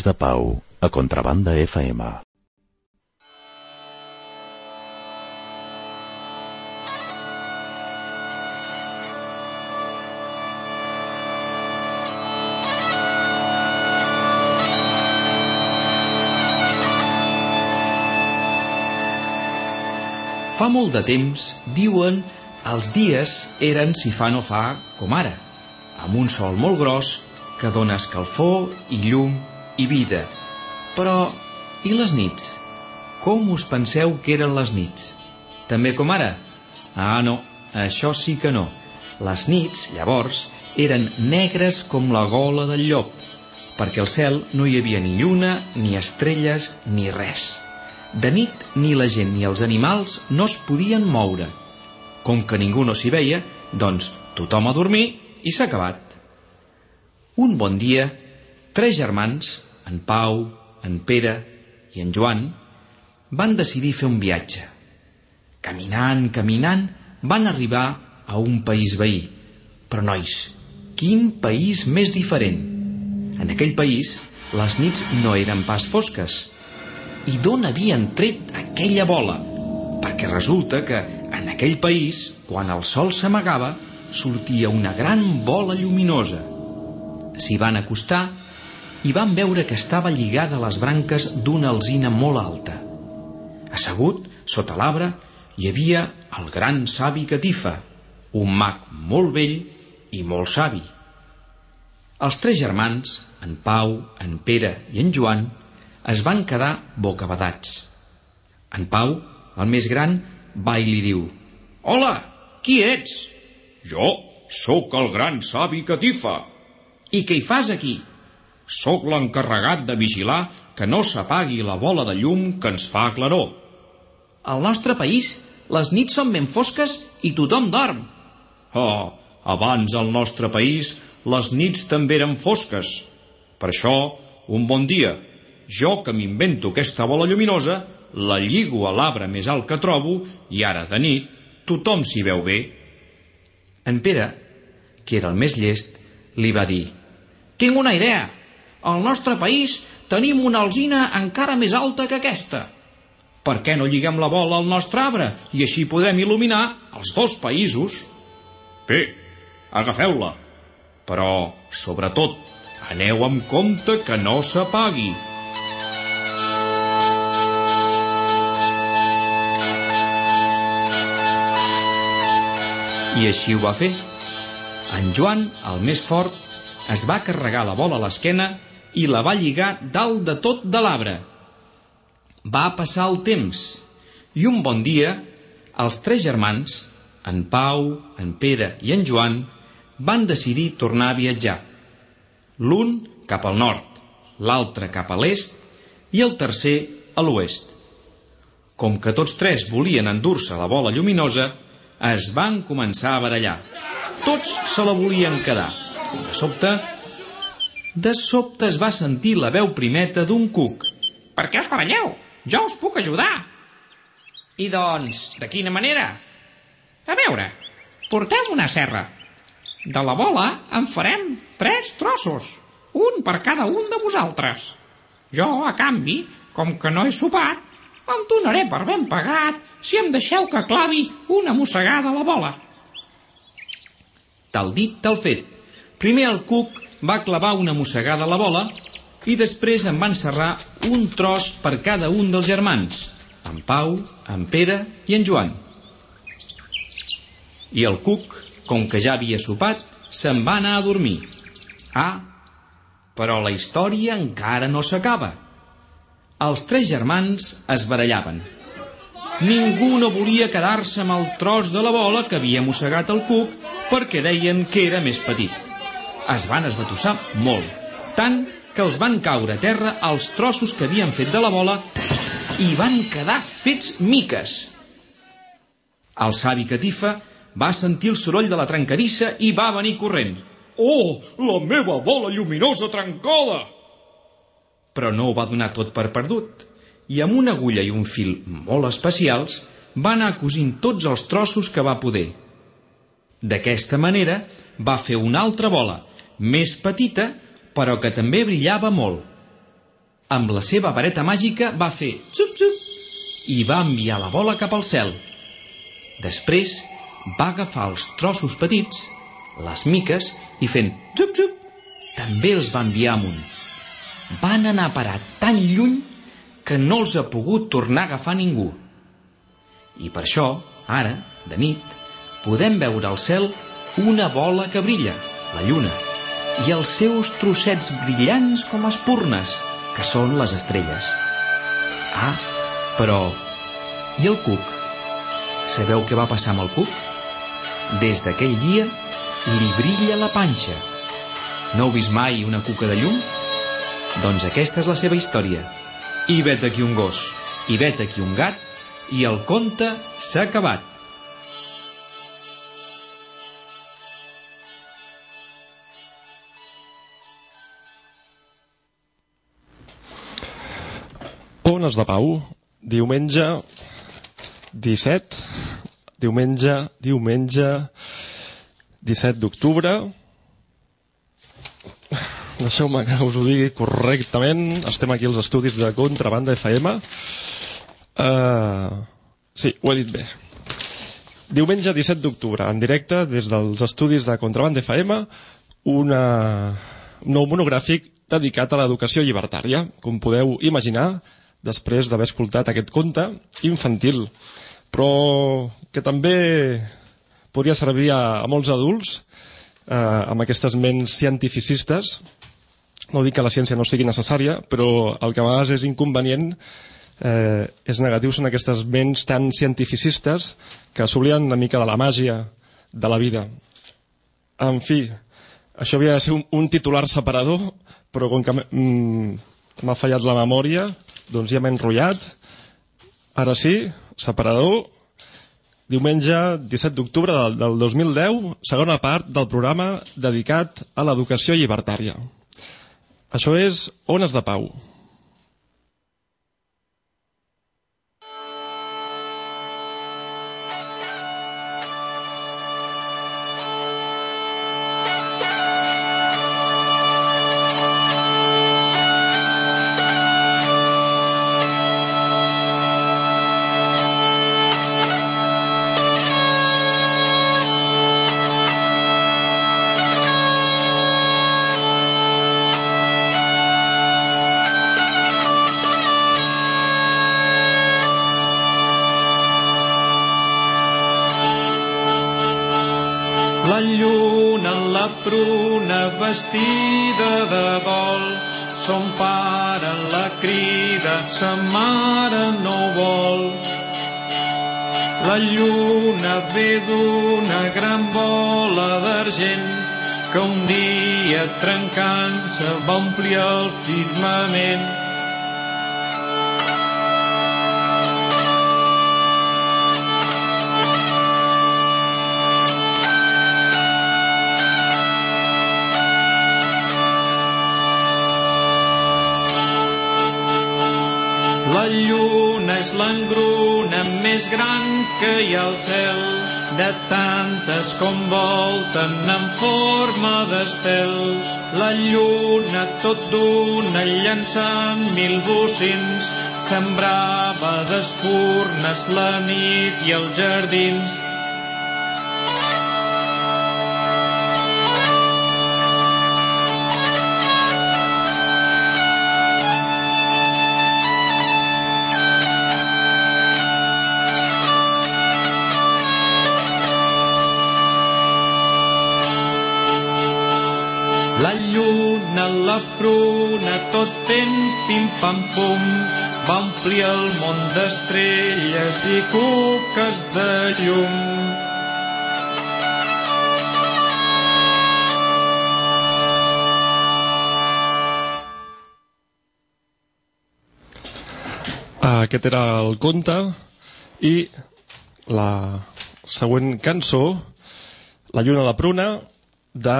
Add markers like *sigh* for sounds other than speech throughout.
Ones de Pau, a Contrabanda FM. Fa molt de temps, diuen, els dies eren si fa no fa com ara, amb un sol molt gros que dona escalfor i llum i vida. Però, i les nits? Com us penseu que eren les nits? També com ara? Ah, no, això sí que no. Les nits, llavors, eren negres com la gola del llop, perquè al cel no hi havia ni lluna, ni estrelles, ni res. De nit ni la gent ni els animals no es podien moure. Com que ningú no s'hi veia, doncs tothom a dormir i s'ha acabat. Un bon dia, tres germans, en Pau, en Pere i en Joan, van decidir fer un viatge. Caminant, caminant, van arribar a un país veí. Però, nois, quin país més diferent! En aquell país, les nits no eren pas fosques. I d'on havien tret aquella bola? Perquè resulta que en aquell país, quan el sol s'amagava, sortia una gran bola lluminosa. S'hi van acostar i van veure que estava lligada a les branques d'una alzina molt alta. Assegut, sota l'arbre, hi havia el gran savi Catifa, un mag molt vell i molt savi. Els tres germans, en Pau, en Pere i en Joan, es van quedar bocabadats. En Pau, el més gran, va i li diu «Hola, qui ets?» Jo sóc el gran savi Catifa. «I què hi fas aquí?» Sóc l'encarregat de vigilar que no s'apagui la bola de llum que ens fa claror. Al nostre país, les nits són ben fosques i tothom dorm. Oh, abans al nostre país les nits també eren fosques. Per això, un bon dia, jo que m'invento aquesta bola lluminosa, la lligo a l'arbre més alt que trobo i ara de nit tothom s'hi veu bé. En Pere, que era el més llest, li va dir «Tinc una idea. Al nostre país tenim una alzina encara més alta que aquesta. Per què no lliguem la bola al nostre arbre i així podrem il·luminar els dos països? Bé, agafeu-la. Però, sobretot, aneu amb compte que no s'apagui. I així ho va fer. En Joan, el més fort, es va carregar la bola a l'esquena i la va lligar dalt de tot de l'arbre. Va passar el temps i un bon dia els tres germans, en Pau, en Pere i en Joan, van decidir tornar a viatjar. L'un cap al nord, l'altre cap a l'est i el tercer a l'oest. Com que tots tres volien endur-se la bola lluminosa, es van començar a barallar. Tots se la volien quedar. De sobte, de sobte es va sentir la veu primeta d'un cuc. Per què us baralleu? Jo us puc ajudar. I doncs, de quina manera? A veure, porteu una serra. De la bola en farem tres trossos, un per cada un de vosaltres. Jo, a canvi, com que no he sopat, em donaré per ben pagat si em deixeu que clavi una mossegada a la bola. Tal dit, tal fet. Primer el cuc va clavar una mossegada a la bola i després en va encerrar un tros per cada un dels germans, en Pau, en Pere i en Joan. I el cuc, com que ja havia sopat, se'n va anar a dormir. Ah, però la història encara no s'acaba. Els tres germans es barallaven. Ningú no volia quedar-se amb el tros de la bola que havia mossegat el cuc perquè deien que era més petit. Es van esbatussar molt, tant que els van caure a terra els trossos que havien fet de la bola i van quedar fets miques. El savi Catifa va sentir el soroll de la trencadissa i va venir corrent. Oh, la meva bola lluminosa trencada! Però no ho va donar tot per perdut i amb una agulla i un fil molt especials va anar cosint tots els trossos que va poder. D'aquesta manera va fer una altra bola, més petita, però que també brillava molt. Amb la seva vareta màgica va fer xup-xup i va enviar la bola cap al cel. Després va agafar els trossos petits, les miques, i fent xup-xup, també els va enviar amunt. Van anar a parar tan lluny que no els ha pogut tornar a agafar ningú. I per això, ara, de nit, podem veure al cel una bola que brilla, la lluna, i els seus trossets brillants com espurnes, que són les estrelles. Ah, però... I el cuc? Sabeu què va passar amb el cuc? Des d'aquell dia li brilla la panxa. No heu vist mai una cuca de llum? Doncs aquesta és la seva història. I vet aquí un gos, i vet aquí un gat, i el conte s'ha acabat. Ones de Pau, diumenge 17, diumenge, diumenge 17 d'octubre. Deixeu-me que us ho digui correctament. Estem aquí als estudis de Contrabanda FM. Uh, sí, ho he dit bé. Diumenge 17 d'octubre, en directe des dels estudis de Contraband FM, una... un nou monogràfic dedicat a l'educació llibertària, com podeu imaginar, després d'haver escoltat aquest conte infantil, però que també podria servir a, a molts adults eh, amb aquestes ments cientificistes. No dic que la ciència no sigui necessària, però el que a vegades és inconvenient eh, és negatiu són aquestes ments tan cientificistes que s'obliden una mica de la màgia de la vida. En fi, això havia de ser un, un titular separador, però com que m'ha fallat la memòria, doncs ja m'he enrotllat. Ara sí, separador, diumenge 17 d'octubre del, del 2010, segona part del programa dedicat a l'educació llibertària. Això és Ones de Pau. Aquest era el conte i la següent cançó, La lluna la pruna, de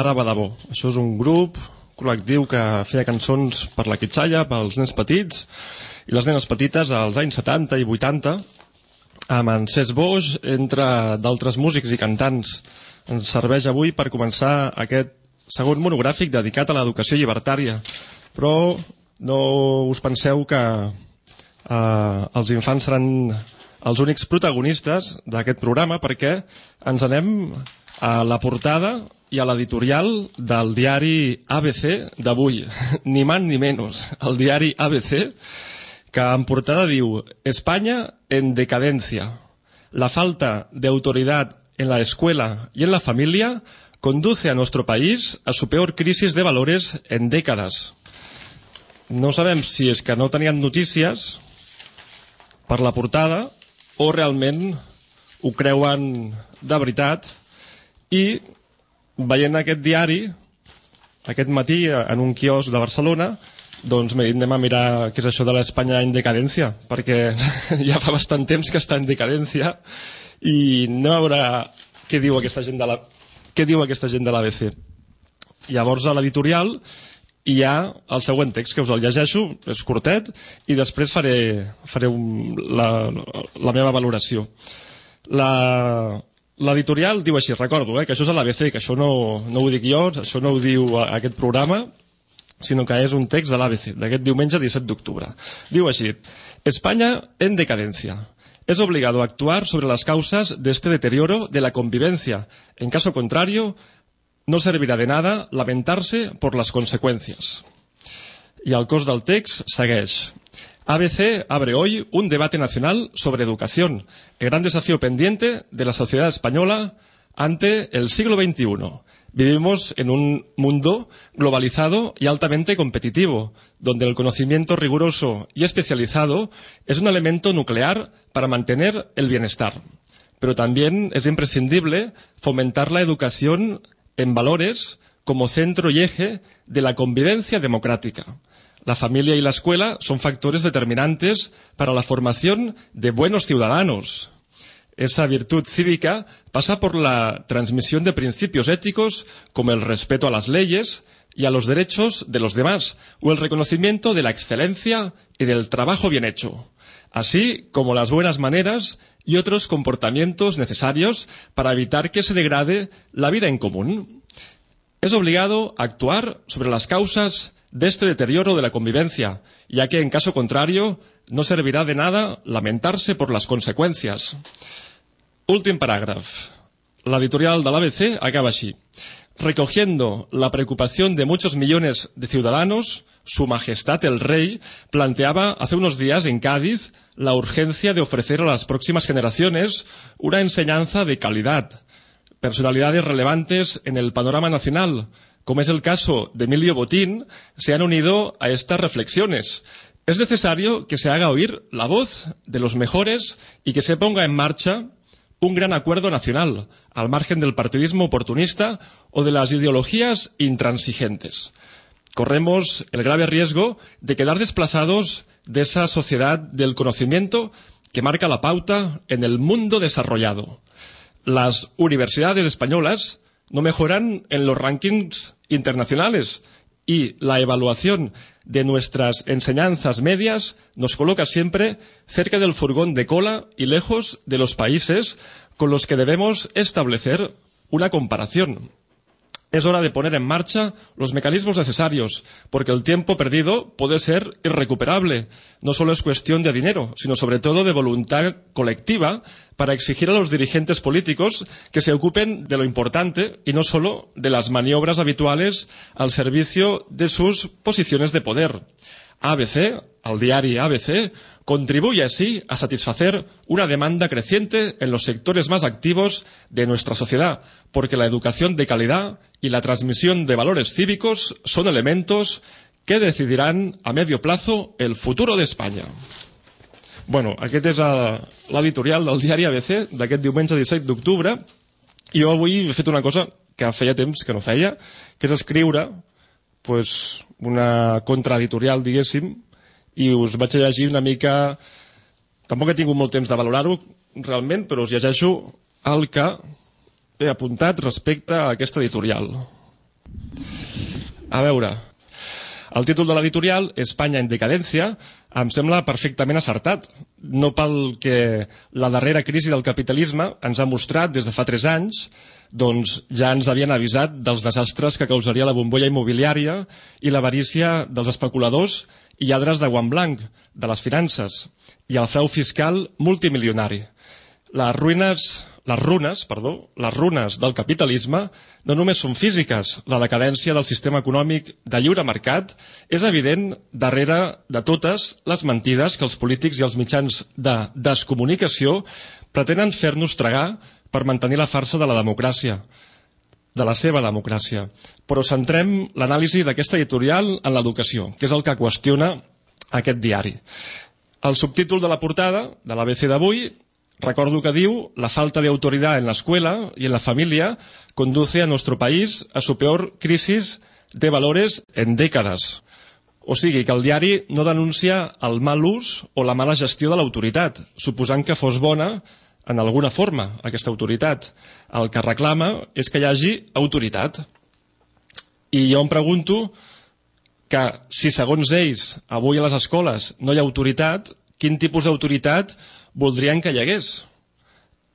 Ara Badabó. Això és un grup col·lectiu que feia cançons per la quitxalla, pels nens petits i les nenes petites als anys 70 i 80 amb en Cesc Boix, entre d'altres músics i cantants. Ens serveix avui per començar aquest segon monogràfic dedicat a l'educació llibertària. Però no us penseu que eh, els infants seran els únics protagonistes d'aquest programa perquè ens anem a la portada i a l'editorial del diari ABC d'avui, *laughs* ni más ni menos, el diari ABC, que en portada diu España en decadencia. La falta de autoridad en la escuela y en la familia conduce a nuestro país a su peor crisis de valores en décadas. No sabem si és que no tenien notícies per la portada o realment ho creuen de veritat. I veient aquest diari aquest matí en un quiosc de Barcelona doncs anem a mirar què és això de l'Espanya en decadència perquè *laughs* ja fa bastant temps que està en decadència i anem a veure què diu aquesta gent de la què diu aquesta gent de l'ABC llavors a l'editorial hi ha el següent text que us el llegeixo, és curtet i després faré, faré un, la, la meva valoració la, L'editorial diu així, recordo, eh, que això és a l'ABC, que això no, no ho dic jo, això no ho diu aquest programa, sinó que és un text de l'ABC, d'aquest diumenge 17 d'octubre. Diu així, España en decadencia. es obligado a actuar sobre las causas de este deterioro de la convivencia. En caso contrario, no servirá de nada lamentarse por las consecuencias. Y al cos del text segueix. ABC abre hoy un debate nacional sobre educación, el gran desafío pendiente de la sociedad española ante el siglo XXI. Vivimos en un mundo globalizado y altamente competitivo, donde el conocimiento riguroso y especializado es un elemento nuclear para mantener el bienestar. Pero también es imprescindible fomentar la educación en valores como centro y eje de la convivencia democrática. La familia y la escuela son factores determinantes para la formación de buenos ciudadanos. Esa virtud cívica pasa por la transmisión de principios éticos como el respeto a las leyes y a los derechos de los demás, o el reconocimiento de la excelencia y del trabajo bien hecho, así como las buenas maneras y otros comportamientos necesarios para evitar que se degrade la vida en común. Es obligado a actuar sobre las causas de este deterioro de la convivencia, ya que en caso contrario no servirá de nada lamentarse por las consecuencias. Últim paràgraf. La editorial de l'ABC acaba així. Recogiendo la preocupación de muchos millones de ciudadanos, Su Majestad el Rey planteaba hace unos días en Cádiz la urgencia de ofrecer a las próximas generaciones una enseñanza de calidad. Personalidades relevantes en el panorama nacional, como es el caso de Emilio Botín, se han unido a estas reflexiones. Es necesario que se haga oír la voz de los mejores y que se ponga en marcha un gran acuerdo nacional, al margen del partidismo oportunista o de las ideologías intransigentes. Corremos el grave riesgo de quedar desplazados de esa sociedad del conocimiento que marca la pauta en el mundo desarrollado. Las universidades españolas no mejoran en los rankings internacionales y la evaluación de nuestras enseñanzas medias nos coloca siempre cerca del furgón de cola y lejos de los países con los que debemos establecer una comparación. Es hora de poner en marcha los mecanismos necesarios, porque el tiempo perdido puede ser irrecuperable. No solo es cuestión de dinero, sino sobre todo de voluntad colectiva para exigir a los dirigentes políticos que se ocupen de lo importante y no solo de las maniobras habituales al servicio de sus posiciones de poder. ABC, el diari ABC, contribuye así a satisfacer una demanda creciente en los sectores más activos de nuestra sociedad, porque la educación de calidad y la transmisión de valores cívicos son elementos que decidirán a medio plazo el futuro de España. Bueno, aquest és l'editorial del diari ABC d'aquest diumenge 17 d'octubre jo avui he fet una cosa que feia temps que no feia, que és escriure pues, una contraeditorial, diguéssim, i us vaig llegir una mica... Tampoc he tingut molt temps de valorar-ho realment, però us llegeixo el que he apuntat respecte a aquesta editorial. A veure, el títol de l'editorial, Espanya en decadència, em sembla perfectament acertat. No pel que la darrera crisi del capitalisme ens ha mostrat des de fa tres anys, doncs ja ens havien avisat dels desastres que causaria la bombolla immobiliària i l'avarícia dels especuladors i lladres de guant blanc, de les finances, i el frau fiscal multimilionari. Les ruïnes, les runes, perdó, les runes del capitalisme no només són físiques, la decadència del sistema econòmic de lliure mercat és evident darrere de totes les mentides que els polítics i els mitjans de descomunicació pretenen fer-nos tragar per mantenir la farsa de la democràcia, de la seva democràcia. Però centrem l'anàlisi d'aquesta editorial en l'educació, que és el que qüestiona aquest diari. El subtítol de la portada de l'ABC d'avui Recuerdo que diu, la falta de en la escuela y en la familia conduce a nuestro país a su peor crisis de valores en dècades. O sigui, que el diari no denuncia el mal ús o la mala gestió de l'autoritat, suposant que fos bona en alguna forma aquesta autoritat. El que reclama és que hi hagi autoritat. I jo em pregunto que si segons ells avui a les escoles no hi ha autoritat, quin tipus d'autoritat voldrien que hi hagués?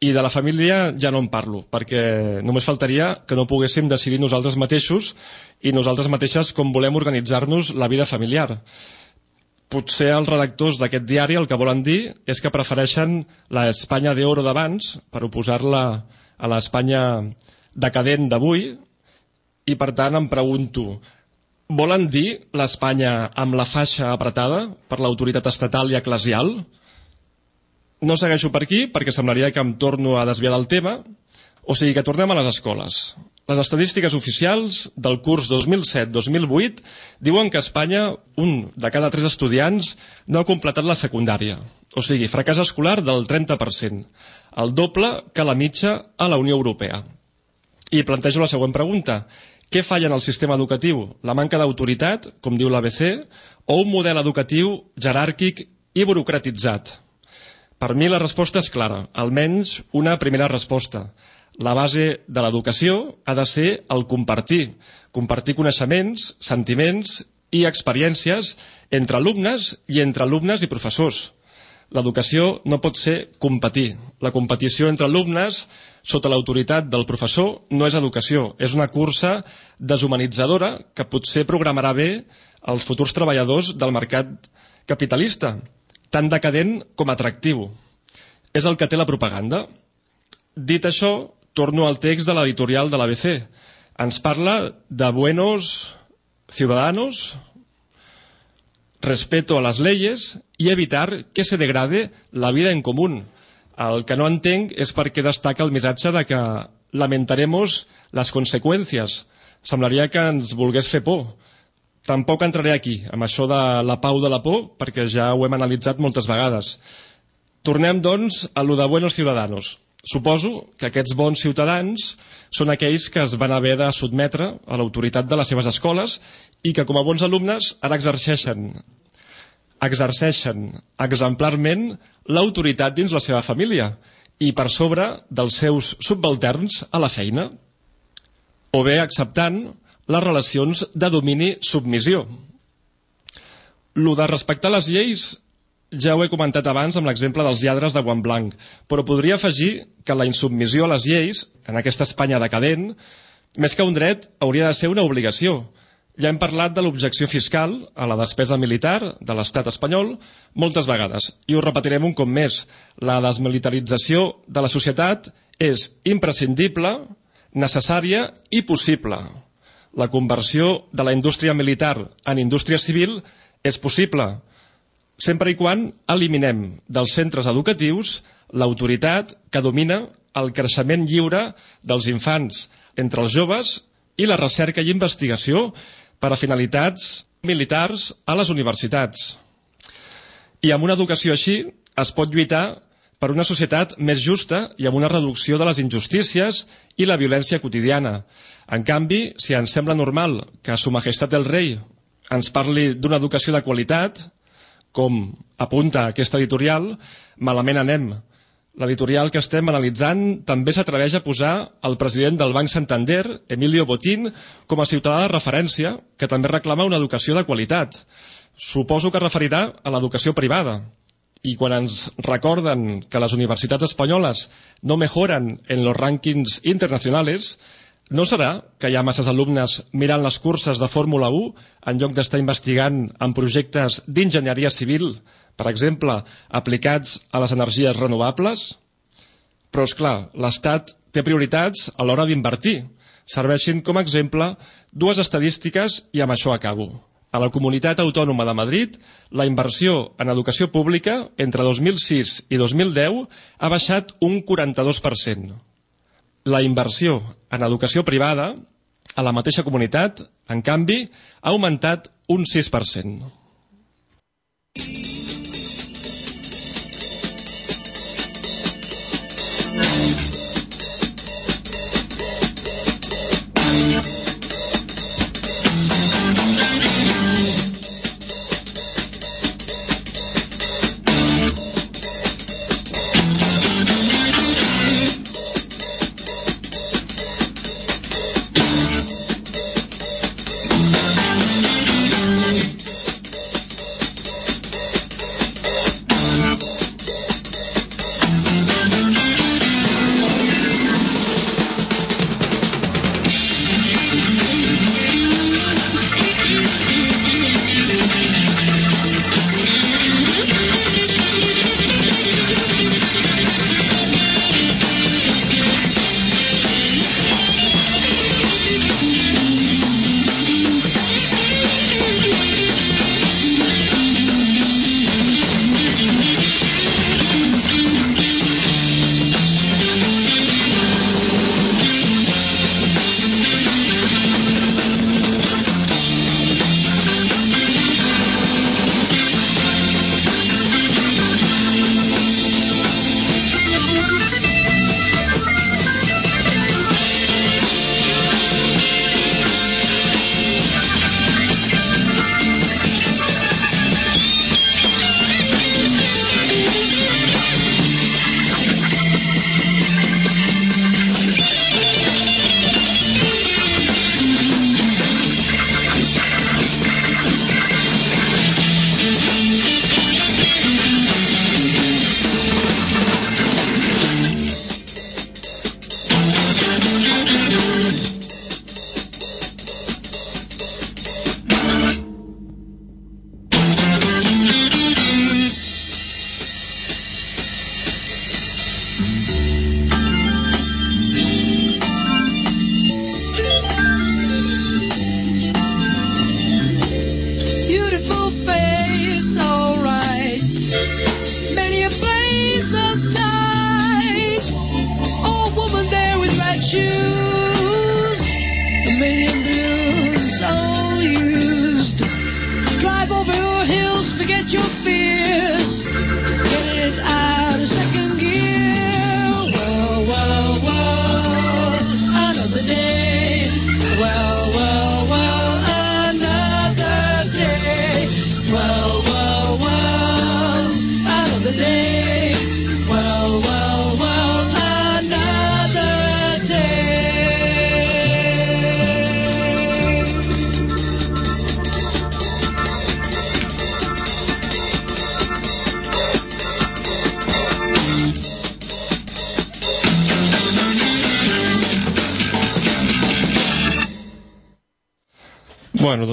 I de la família ja no en parlo, perquè només faltaria que no poguéssim decidir nosaltres mateixos i nosaltres mateixes com volem organitzar-nos la vida familiar. Potser els redactors d'aquest diari el que volen dir és que prefereixen la Espanya d'oro d'abans per oposar-la a l'Espanya decadent d'avui i per tant em pregunto volen dir l'Espanya amb la faixa apretada per l'autoritat estatal i eclesial? No segueixo per aquí perquè semblaria que em torno a desviar del tema o sigui que tornem a les escoles. Les estadístiques oficials del curs 2007-2008 diuen que a Espanya un de cada tres estudiants no ha completat la secundària. O sigui, fracàs escolar del 30%, el doble que la mitja a la Unió Europea. I plantejo la següent pregunta. Què falla en el sistema educatiu? La manca d'autoritat, com diu l'ABC, o un model educatiu jeràrquic i burocratitzat? Per mi la resposta és clara, almenys una primera resposta la base de l'educació ha de ser el compartir, compartir coneixements, sentiments i experiències entre alumnes i entre alumnes i professors. L'educació no pot ser competir. La competició entre alumnes sota l'autoritat del professor no és educació, és una cursa deshumanitzadora que potser programarà bé els futurs treballadors del mercat capitalista, tan decadent com atractiu. És el que té la propaganda. Dit això, torno al text de l'editorial de l'ABC. Ens parla de buenos ciudadanos, respeto a las leyes y evitar que se degrade la vida en común. El que no entenc és per què destaca el missatge de que lamentaremos les conseqüències. Semblaria que ens volgués fer por. Tampoc entraré aquí, amb això de la pau de la por, perquè ja ho hem analitzat moltes vegades. Tornem, doncs, a lo de buenos ciudadanos. Suposo que aquests bons ciutadans són aquells que es van haver de sotmetre a l'autoritat de les seves escoles i que com a bons alumnes ara exerceixen exerceixen exemplarment l'autoritat dins la seva família i per sobre dels seus subalterns a la feina o bé acceptant les relacions de domini-submissió. Lo de respectar les lleis ja ho he comentat abans amb l'exemple dels lladres de guant blanc, però podria afegir que la insubmissió a les lleis, en aquesta Espanya decadent, més que un dret, hauria de ser una obligació. Ja hem parlat de l'objecció fiscal a la despesa militar de l'estat espanyol moltes vegades, i ho repetirem un cop més. La desmilitarització de la societat és imprescindible, necessària i possible. La conversió de la indústria militar en indústria civil és possible, sempre i quan eliminem dels centres educatius l'autoritat que domina el creixement lliure dels infants entre els joves i la recerca i investigació per a finalitats militars a les universitats. I amb una educació així es pot lluitar per una societat més justa i amb una reducció de les injustícies i la violència quotidiana. En canvi, si ens sembla normal que Su Majestat el Rei ens parli d'una educació de qualitat, com apunta aquesta editorial, malament anem. L'editorial que estem analitzant també s'atreveix a posar el president del Banc Santander, Emilio Botín, com a ciutadà de referència, que també reclama una educació de qualitat. Suposo que referirà a l'educació privada. I quan ens recorden que les universitats espanyoles no mejoren en los rankings internacionales, no serà que hi ha masses alumnes mirant les curses de Fórmula 1 en lloc d'estar investigant en projectes d'enginyeria civil, per exemple, aplicats a les energies renovables? Però, és clar, l'Estat té prioritats a l'hora d'invertir. Serveixin com a exemple dues estadístiques i amb això acabo. A la Comunitat Autònoma de Madrid, la inversió en educació pública entre 2006 i 2010 ha baixat un 42% la inversió en educació privada a la mateixa comunitat, en canvi, ha augmentat un 6%.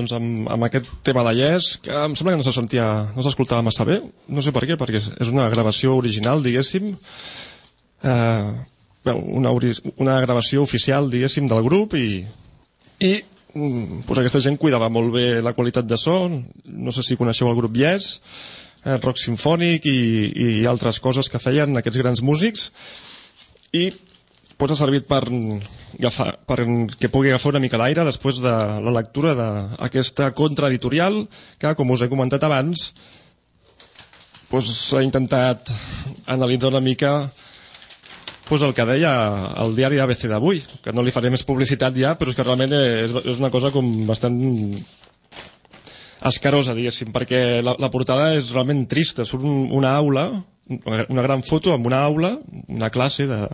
Doncs amb, amb aquest tema de Yes, que em sembla que no se sentia, no s'escoltava massa bé, no sé per què, perquè és- una gravació original, diguéssim, eh, una, ori- una gravació oficial, diguéssim, del grup i, i mm, pues aquesta gent cuidava molt bé la qualitat de so, no sé si coneixeu el grup Yes, eh, rock sinfònic i, i altres coses que feien aquests grans músics. I pues, ha servit per, agafar, per que pugui agafar una mica d'aire després de la lectura d'aquesta contraeditorial que, com us he comentat abans, pues, s'ha intentat analitzar una mica pues, el que deia el diari ABC d'avui, que no li faré més publicitat ja, però és que realment és, és una cosa com bastant escarosa, diguéssim, perquè la, la portada és realment trista. Surt un, una aula, una gran foto amb una aula, una classe de,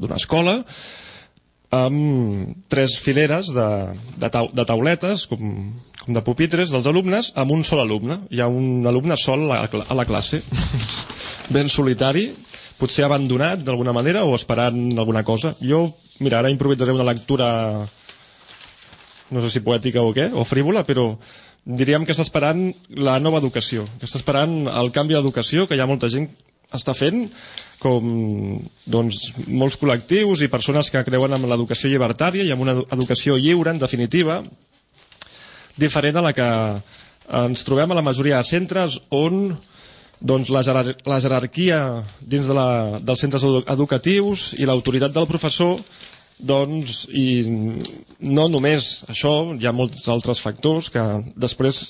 d'una escola, amb tres fileres de, de, tau, de tauletes, com, com de pupitres dels alumnes, amb un sol alumne. Hi ha un alumne sol a la, a la classe, *laughs* ben solitari, potser abandonat d'alguna manera o esperant alguna cosa. Jo, mira, ara improvisaré una lectura no sé si poètica o què, o frívola, però diríem que està esperant la nova educació, que està esperant el canvi d'educació, que hi ha molta gent està fent, com doncs, molts col·lectius i persones que creuen en l'educació llibertària i en una edu- educació lliure, en definitiva, diferent a la que ens trobem a la majoria de centres on doncs, la, jerar la jerarquia dins de la, dels centres edu educatius i l'autoritat del professor doncs, i no només això, hi ha molts altres factors que després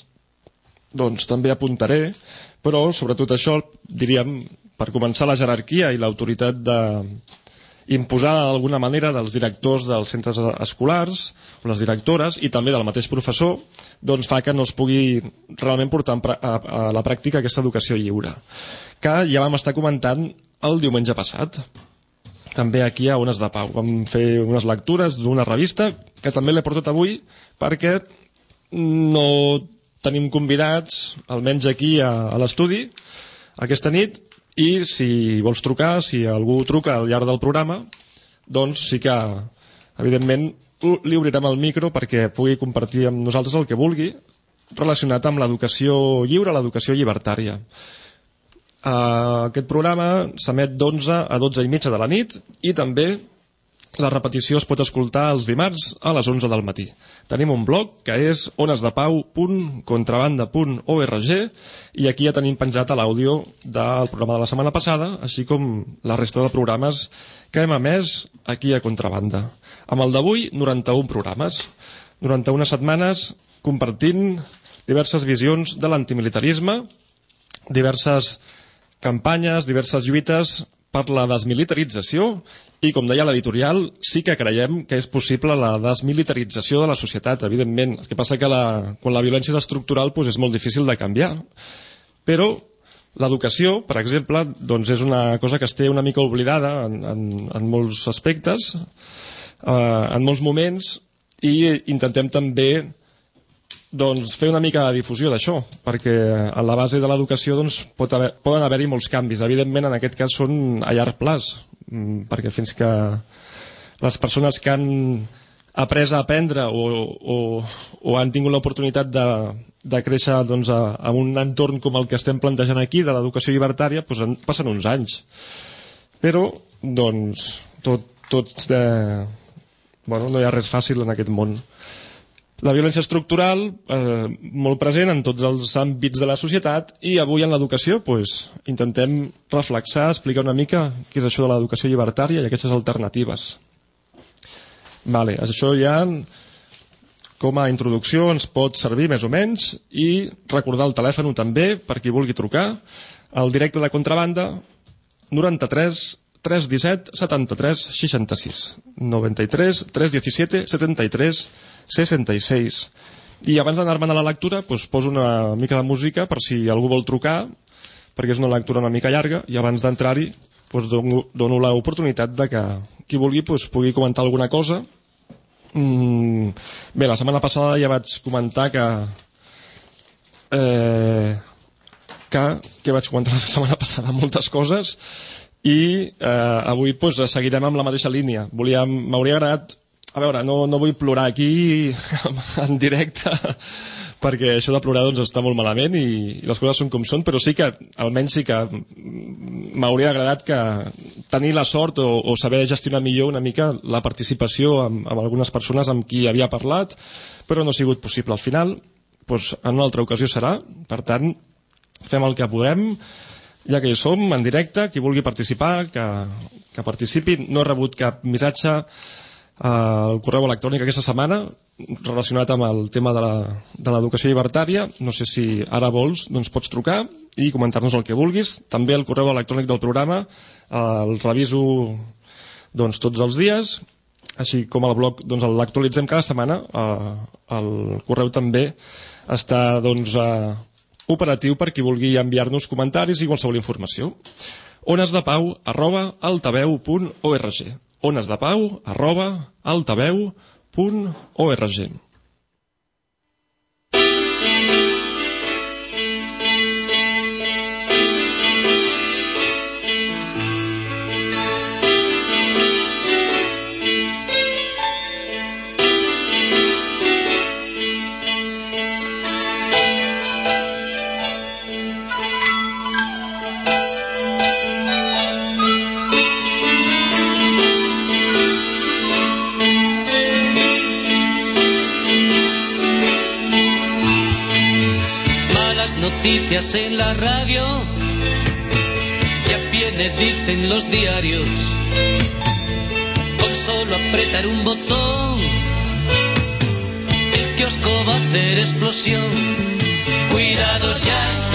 doncs, també apuntaré, però sobretot això, diríem, per començar la jerarquia i l'autoritat de imposar d'alguna manera dels directors dels centres escolars o les directores i també del mateix professor doncs fa que no es pugui realment portar a la pràctica aquesta educació lliure que ja vam estar comentant el diumenge passat també aquí a Ones de Pau. Vam fer unes lectures d'una revista que també l'he portat avui perquè no tenim convidats, almenys aquí a, a l'estudi, aquesta nit, i si vols trucar, si algú truca al llarg del programa, doncs sí que, evidentment, li obrirem el micro perquè pugui compartir amb nosaltres el que vulgui relacionat amb l'educació lliure, l'educació llibertària. Uh, aquest programa s'emet d'11 a 12 i mitja de la nit i també la repetició es pot escoltar els dimarts a les 11 del matí. Tenim un blog que és onesdepau.contrabanda.org i aquí ja tenim penjat l'àudio del programa de la setmana passada, així com la resta de programes que hem emès aquí a Contrabanda. Amb el d'avui, 91 programes, 91 setmanes compartint diverses visions de l'antimilitarisme, diverses campanyes, diverses lluites per la desmilitarització i, com deia l'editorial, sí que creiem que és possible la desmilitarització de la societat, evidentment. El que passa que la, quan la violència és estructural doncs és molt difícil de canviar. Però l'educació, per exemple, doncs és una cosa que es té una mica oblidada en, en, en molts aspectes, eh, en molts moments, i intentem també doncs, fer una mica de difusió d'això, perquè a la base de l'educació doncs, pot haver, poden haver-hi molts canvis. Evidentment, en aquest cas són a llarg plaç, mm, perquè fins que les persones que han après a aprendre o, o, o han tingut l'oportunitat de, de créixer doncs, a, a un entorn com el que estem plantejant aquí, de l'educació llibertària, doncs en, passen uns anys. Però, doncs, tot, tot eh, bueno, no hi ha res fàcil en aquest món. La violència estructural, eh, molt present en tots els àmbits de la societat i avui en l'educació pues, intentem reflexar, explicar una mica què és això de l'educació llibertària i aquestes alternatives. Vale, això ja com a introducció ens pot servir més o menys i recordar el telèfon també per qui vulgui trucar el directe de contrabanda 93 317 73 66 93 317 73 66 i abans d'anar-me'n a la lectura doncs poso una mica de música per si algú vol trucar perquè és una lectura una mica llarga i abans d'entrar-hi doncs dono, dono l'oportunitat de que qui vulgui doncs, pugui comentar alguna cosa. Mm, bé, la setmana passada ja vaig comentar que eh, que, que vaig comentar la setmana passada moltes coses i eh, avui doncs, seguirem amb la mateixa línia. M'hauria agradat a veure, no, no vull plorar aquí *laughs* en directe perquè això de plorar doncs, està molt malament i, i les coses són com són, però sí que almenys sí que m'hauria agradat que tenir la sort o, o saber gestionar millor una mica la participació amb, amb algunes persones amb qui havia parlat, però no ha sigut possible al final, doncs en una altra ocasió serà, per tant fem el que podem ja que hi som, en directe, qui vulgui participar, que, que participi. No he rebut cap missatge al correu electrònic aquesta setmana relacionat amb el tema de l'educació llibertària. No sé si ara vols, doncs pots trucar i comentar-nos el que vulguis. També el correu electrònic del programa el reviso doncs, tots els dies, així com el blog doncs, l'actualitzem cada setmana. Eh, el correu també està doncs, eh, operatiu per qui vulgui enviar-nos comentaris i qualsevol informació. onesdepau arroba altaveu.org onesdepau arroba altaveu.org noticias en la radio, ya viene, dicen los diarios. Con solo apretar un botón, el kiosco va a hacer explosión. Cuidado, ya está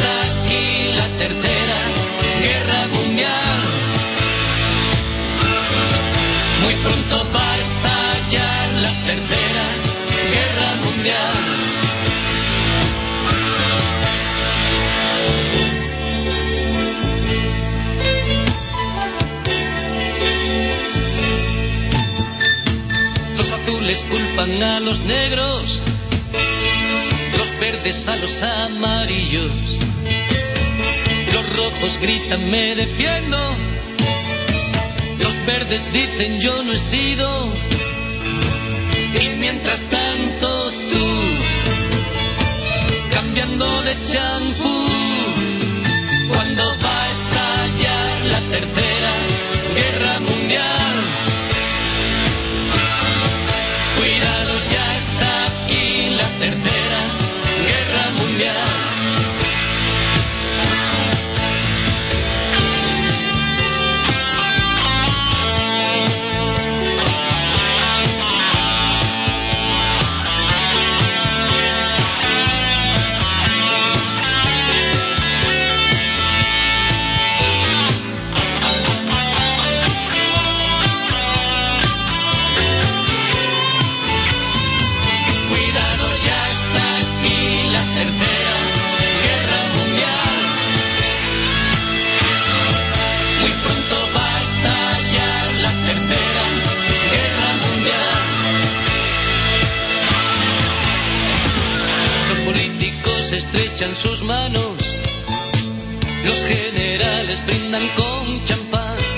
Azules culpan a los negros, los verdes a los amarillos, los rojos gritan me defiendo, los verdes dicen yo no he sido, y mientras tanto tú, cambiando de champú, estrechan sus manos, los generales brindan con champán.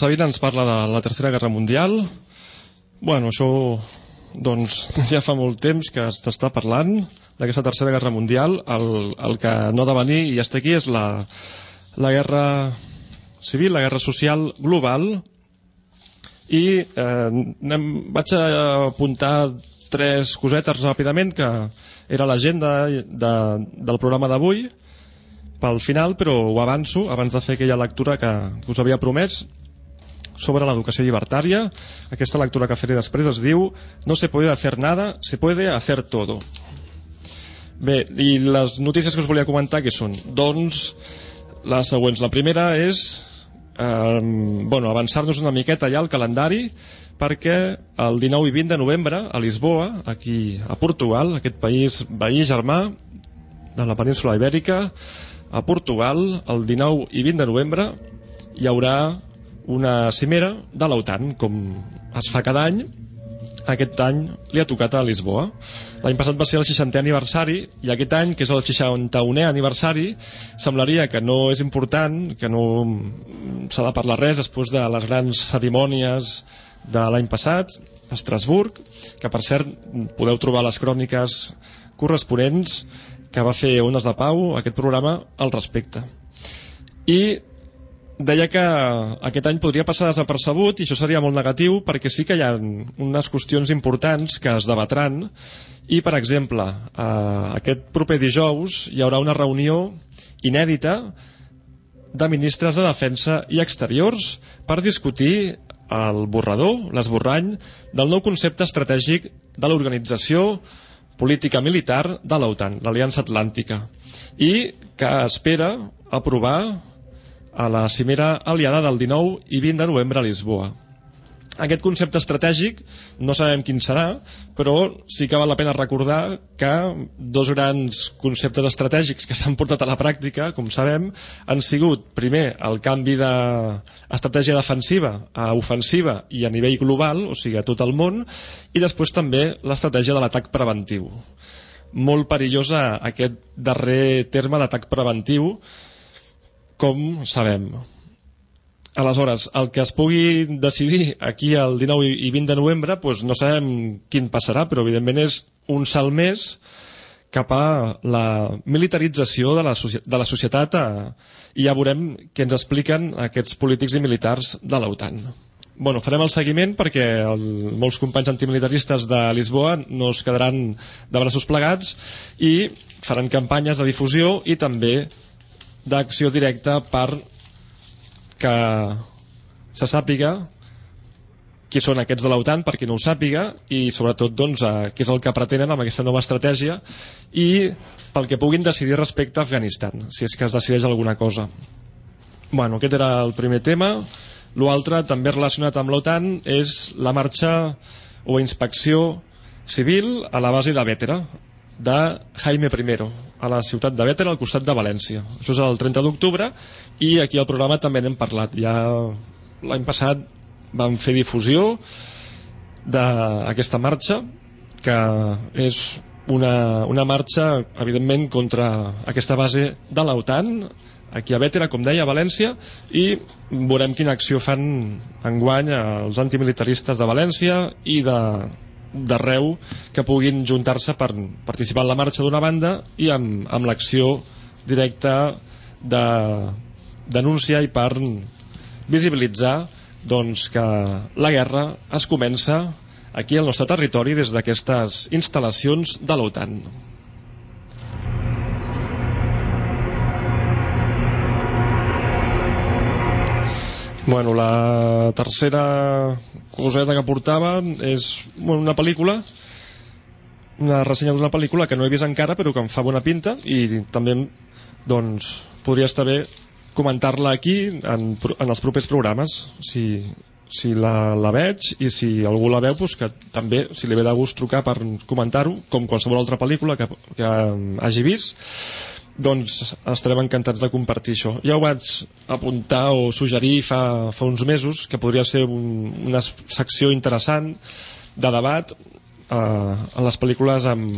Sabina ens parla de la Tercera Guerra Mundial. Bueno, això doncs *laughs* ja fa molt temps que s'està parlant d'aquesta Tercera Guerra Mundial. El, el que no ha de venir i està aquí és la, la guerra civil, la guerra social global i eh, anem, vaig a apuntar tres cosetes ràpidament que era l'agenda de, del programa d'avui pel final, però ho avanço abans de fer aquella lectura que, que us havia promès sobre l'educació llibertària. Aquesta lectura que faré després es diu No se puede hacer nada, se puede hacer todo. Bé, i les notícies que us volia comentar que són? Doncs les següents. La primera és eh, bueno, avançar-nos una miqueta ja al calendari perquè el 19 i 20 de novembre a Lisboa, aquí a Portugal, aquest país veí germà de la península ibèrica, a Portugal, el 19 i 20 de novembre, hi haurà una cimera de l'OTAN, com es fa cada any, aquest any li ha tocat a Lisboa. L'any passat va ser el 60è aniversari i aquest any, que és el 61è aniversari, semblaria que no és important, que no s'ha de parlar res després de les grans cerimònies de l'any passat a Estrasburg, que per cert podeu trobar les cròniques corresponents que va fer Ones de Pau, aquest programa, al respecte. I deia que aquest any podria passar desapercebut i això seria molt negatiu perquè sí que hi ha unes qüestions importants que es debatran. I, per exemple, eh, aquest proper dijous hi haurà una reunió inèdita de ministres de Defensa i Exteriors per discutir el borrador, l'esborrany, del nou concepte estratègic de l'organització política militar de l'OTAN, l'Aliança Atlàntica, i que espera aprovar a la cimera aliada del 19 i 20 de novembre a Lisboa. Aquest concepte estratègic no sabem quin serà, però sí que val la pena recordar que dos grans conceptes estratègics que s'han portat a la pràctica, com sabem, han sigut, primer, el canvi d'estratègia defensiva a ofensiva i a nivell global, o sigui, a tot el món, i després també l'estratègia de l'atac preventiu. Molt perillosa aquest darrer terme d'atac preventiu, com sabem. Aleshores, el que es pugui decidir aquí el 19 i 20 de novembre, doncs no sabem quin passarà, però evidentment és un salt més cap a la militarització de la, de la societat eh, i ja veurem què ens expliquen aquests polítics i militars de l'OTAN. Bueno, farem el seguiment perquè el, molts companys antimilitaristes de Lisboa no es quedaran de braços plegats i faran campanyes de difusió i també d'acció directa per que se sàpiga qui són aquests de l'OTAN perquè no ho sàpiga i sobretot doncs, eh, què és el que pretenen amb aquesta nova estratègia i pel que puguin decidir respecte a Afganistan si és que es decideix alguna cosa. Bueno, aquest era el primer tema. L'altre també relacionat amb l'OTAN és la marxa o inspecció civil a la base de Vétera de Jaime I a la ciutat de Vétera al costat de València. Això és el 30 d'octubre i aquí al programa també n'hem parlat. Ja l'any passat vam fer difusió d'aquesta marxa que és una, una marxa evidentment contra aquesta base de l'OTAN aquí a Vétera, com deia, a València i veurem quina acció fan enguany els antimilitaristes de València i de d'arreu que puguin juntar-se per participar en la marxa d'una banda i amb, amb l'acció directa de denunciar i per visibilitzar doncs, que la guerra es comença aquí al nostre territori des d'aquestes instal·lacions de l'OTAN. Bueno, la tercera coseta que portava és bueno, una pel·lícula una ressenya d'una pel·lícula que no he vist encara però que em fa bona pinta i també doncs, podria estar bé comentar-la aquí en, en els propers programes. Si, si la, la veig i si algú la veu doncs que també si li ve de gust trucar per comentar-ho com qualsevol altra pel·lícula que, que hagi vist doncs estarem encantats de compartir això. Ja ho vaig apuntar o suggerir fa, fa uns mesos que podria ser un, una secció interessant de debat eh, en les pel·lícules amb,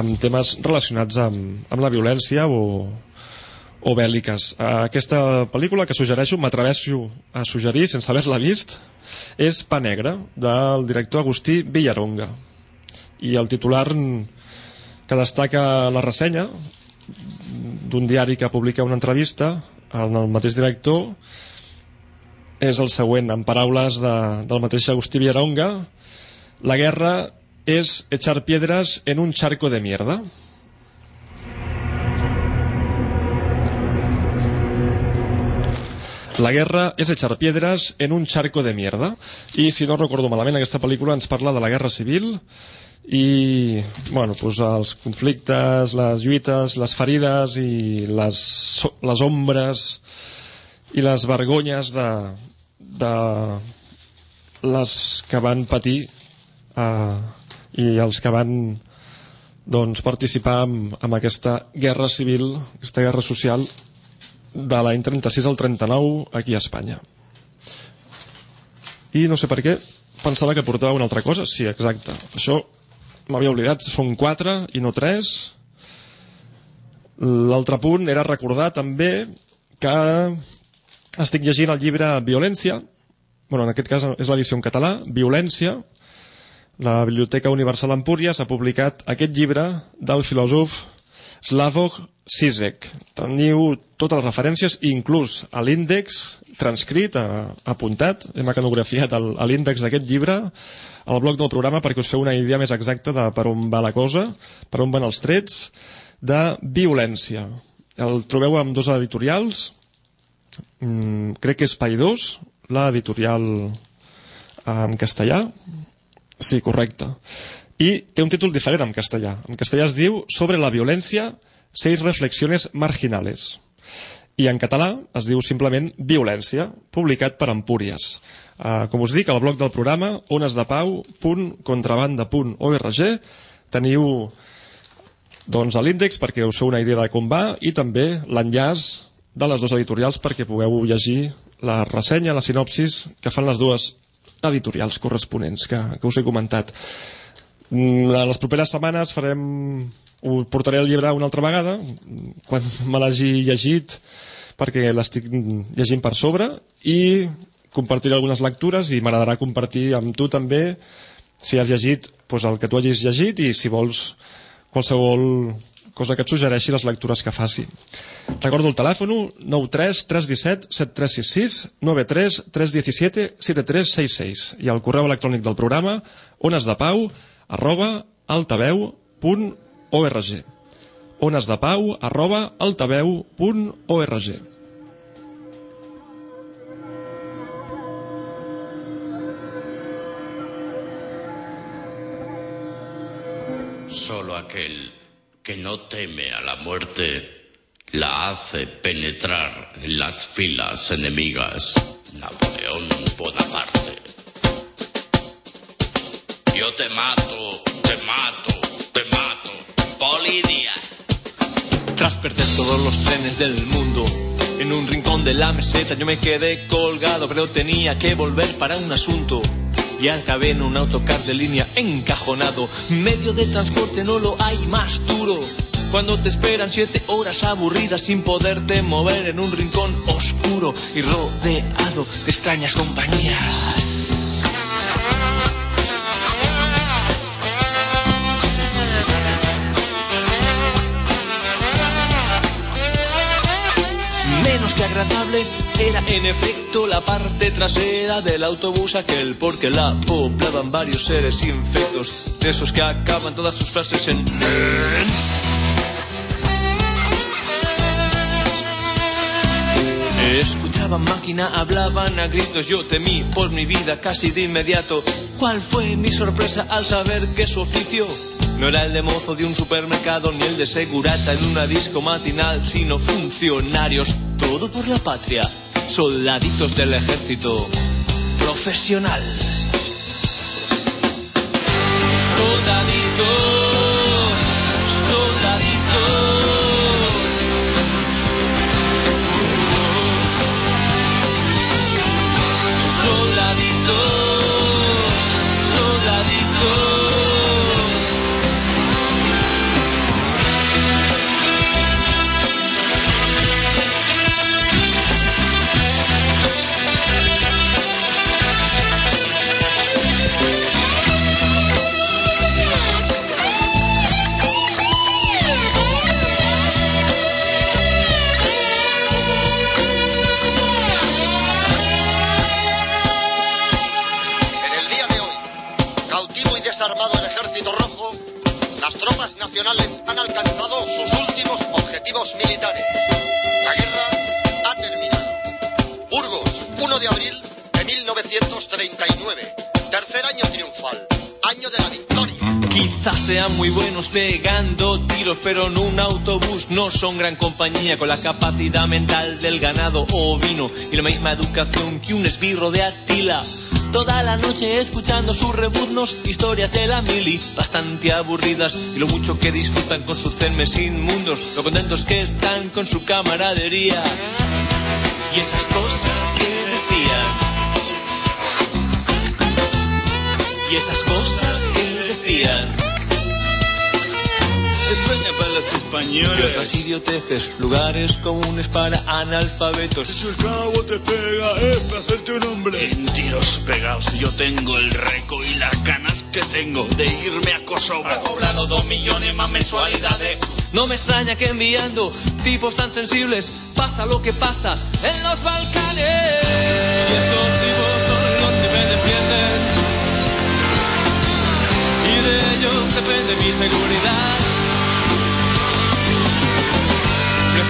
amb temes relacionats amb, amb la violència o, o bèl·liques. Eh, Aquesta pel·lícula que suggereixo, m'atreveixo a suggerir sense haver-la vist, és Pa Negre, del director Agustí Villaronga. I el titular que destaca la ressenya d'un diari que publica una entrevista en el mateix director és el següent, en paraules de, del mateix Agustí Villaronga la guerra és echar piedras en un charco de mierda La guerra és echar piedras en un charco de mierda i si no recordo malament aquesta pel·lícula ens parla de la guerra civil i bueno, doncs els conflictes, les lluites, les ferides i les, les ombres i les vergonyes de, de les que van patir eh, i els que van doncs, participar en, en aquesta guerra civil, aquesta guerra social de l'any 36 al 39 aquí a Espanya. I no sé per què pensava que portava una altra cosa. Sí, exacte. Això m'havia oblidat. Són quatre i no tres. L'altre punt era recordar també que estic llegint el llibre Violència, bueno, en aquest cas és l'edició en català, Violència, la Biblioteca Universal Empúries ha publicat aquest llibre del filòsof Slavoj Zizek. Teniu totes les referències, inclús a l'índex transcrit, a, apuntat, hem a l'índex d'aquest llibre al bloc del programa perquè us feu una idea més exacta de per on va la cosa, per on van els trets, de violència. El trobeu amb dos editorials, mm, crec que és Paidós, l'editorial en castellà, sí, correcte, i té un títol diferent en castellà. En castellà es diu Sobre la violència, seis reflexiones marginales. I en català es diu simplement Violència, publicat per Empúries. Uh, com us dic, al bloc del programa onesdepau.contrabanda.org teniu doncs, l'índex perquè us feu una idea de com va i també l'enllaç de les dues editorials perquè pugueu llegir la ressenya, la sinopsis que fan les dues editorials corresponents que, que us he comentat. Mm, les properes setmanes farem ho portaré el llibre una altra vegada quan me l'hagi llegit perquè l'estic llegint per sobre i compartiré algunes lectures i m'agradarà compartir amb tu també si has llegit doncs el que tu hagis llegit i si vols qualsevol cosa que et suggereixi les lectures que faci. Recordo el telèfon 93 317 7366 93 317 7366 i el correu electrònic del programa onesdepau arroba altaveu.org onesdepau arroba altaveu.org Solo aquel que no teme a la muerte la hace penetrar en las filas enemigas. Napoleón Bonaparte. Yo te mato, te mato, te mato. Polidia. Tras perder todos los trenes del mundo, en un rincón de la meseta yo me quedé colgado, pero tenía que volver para un asunto. Y acabé en un autocar de línea encajonado. Medio de transporte no lo hay más duro. Cuando te esperan siete horas aburridas sin poderte mover en un rincón oscuro y rodeado de extrañas compañías. Era en efecto la parte trasera del autobús aquel porque la poblaban varios seres infectos de esos que acaban todas sus frases en Escuchaban máquina, hablaban a gritos, yo temí por mi vida casi de inmediato. ¿Cuál fue mi sorpresa al saber que su oficio no era el de mozo de un supermercado ni el de segurata en una disco matinal, sino funcionarios, todo por la patria, soldaditos del ejército profesional. Soldaditos, soldaditos. soladitos. tropas nacionales han alcanzado sus últimos objetivos militares. La guerra ha terminado. Burgos, 1 de abril de 1939. Tercer año triunfal. Año de la victoria. Quizás sean muy buenos pegando tiros, pero en un autobús no son gran compañía con la capacidad mental del ganado ovino y la misma educación que un esbirro de Atila. Toda la noche escuchando sus rebuznos, historias de la mili, bastante aburridas y lo mucho que disfrutan con sus cermes inmundos, lo contentos que están con su camaradería. Y esas cosas que decían. Y esas cosas que decían. España para los Y españoles. otras idioteces, lugares comunes para analfabetos. Si el cabo te pega, es para hacerte un hombre. En tiros pegados, yo tengo el reco y las ganas que tengo de irme a Kosovo. Ha cobrado dos millones más mensualidades. No me extraña que enviando tipos tan sensibles pasa lo que pasa en los Balcanes. Si estos tipos son los que me defienden y de ellos depende mi seguridad.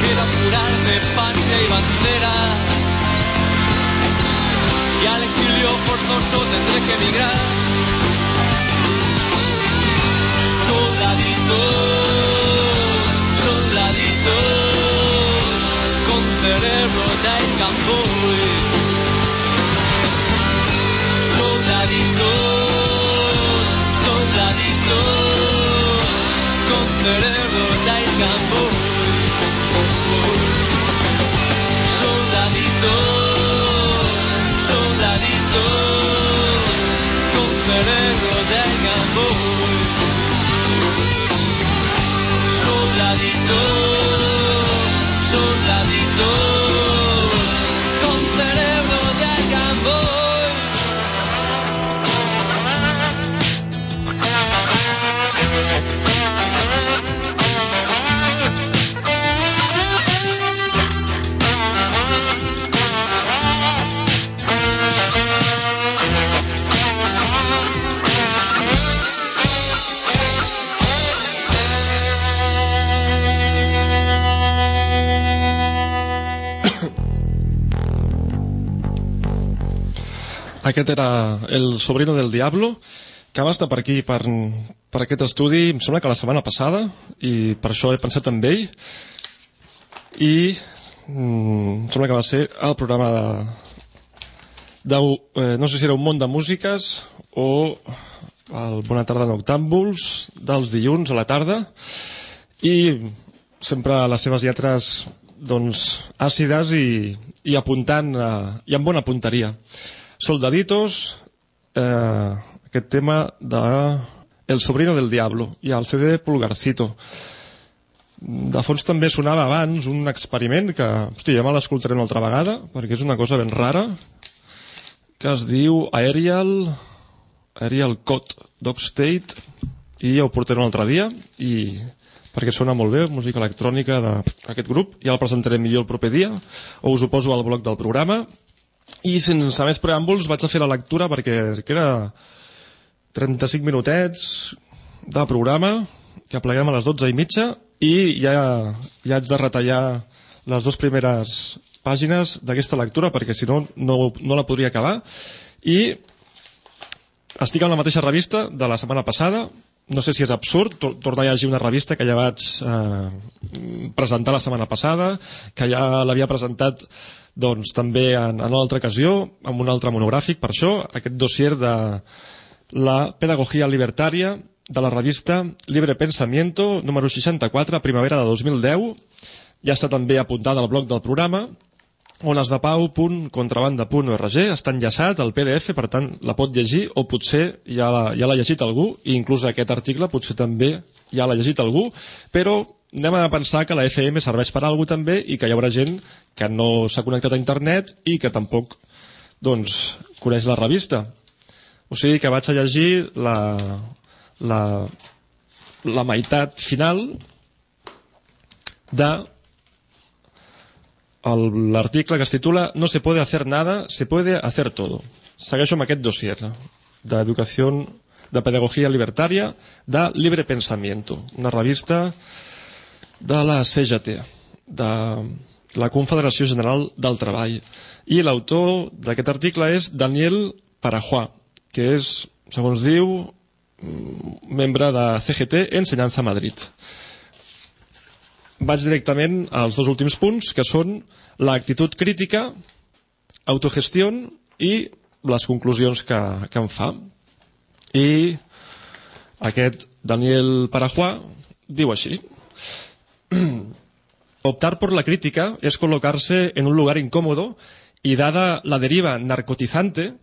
Prefiero apurarme patria y bandera y al exilio forzoso tendré que emigrar. Soldaditos, soldaditos, con cerebro de camboy. Soldaditos, soldaditos, con cerebro de camboy. Con cerebro de camboy. Soldaditos, Aquest era el sobrino del Diablo, que va estar per aquí, per, per aquest estudi, em sembla que la setmana passada, i per això he pensat en ell, i mm, em sembla que va ser el programa de, de eh, no sé si era un món de músiques o el Bona tarda Noctàmbuls dels dilluns a la tarda. I sempre les seves lletres doncs àcides i, i apuntant eh, i amb bona punteria Soldaditos eh, aquest tema de El sobrino del diablo i el CD Pulgarcito. De fons també sonava abans un experiment que, hosti, ja me l'escoltaré una altra vegada perquè és una cosa ben rara que es diu Aerial Aerial Code Dog State i ja ho portaré un altre dia i perquè sona molt bé, música electrònica d'aquest grup, ja el presentaré millor el proper dia o us ho poso al bloc del programa i sense més preàmbuls vaig a fer la lectura perquè queda 35 minutets de programa que pleguem a les 12 i mitja i ja, ja haig de retallar les dues primeres pàgines d'aquesta lectura perquè si no, no, no la podria acabar. I estic en la mateixa revista de la setmana passada no sé si és absurd tor tornar a llegir una revista que ja vaig eh, presentar la setmana passada que ja l'havia presentat doncs també en, en una altra ocasió amb un altre monogràfic per això aquest dossier de la pedagogia libertària de la revista Libre Pensamiento número 64, primavera de 2010 ja està també apuntada al bloc del programa onasdepau.contrabanda.org està enllaçat al PDF, per tant la pot llegir o potser ja l'ha ja llegit algú i inclús aquest article potser també ja l'ha llegit algú però anem a pensar que la FM serveix per a alguna també i que hi haurà gent que no s'ha connectat a internet i que tampoc doncs, coneix la revista. O sigui que vaig a llegir la, la, la meitat final de l'article que es titula No se puede hacer nada, se puede hacer todo. Segueixo amb aquest dossier d'educació de pedagogia libertària de Libre Pensamiento, una revista de la CGT, de la Confederació General del Treball. I l'autor d'aquest article és Daniel Parajuà, que és, segons diu, mm, membre de CGT Ensenyança a Madrid. Vaig directament als dos últims punts, que són l'actitud crítica, autogestió i les conclusions que, que en fa. I aquest Daniel Parajuà diu així. *clears throat* Optar por la crítica es colocarse en un lugar incómodo y dada la deriva narcotizante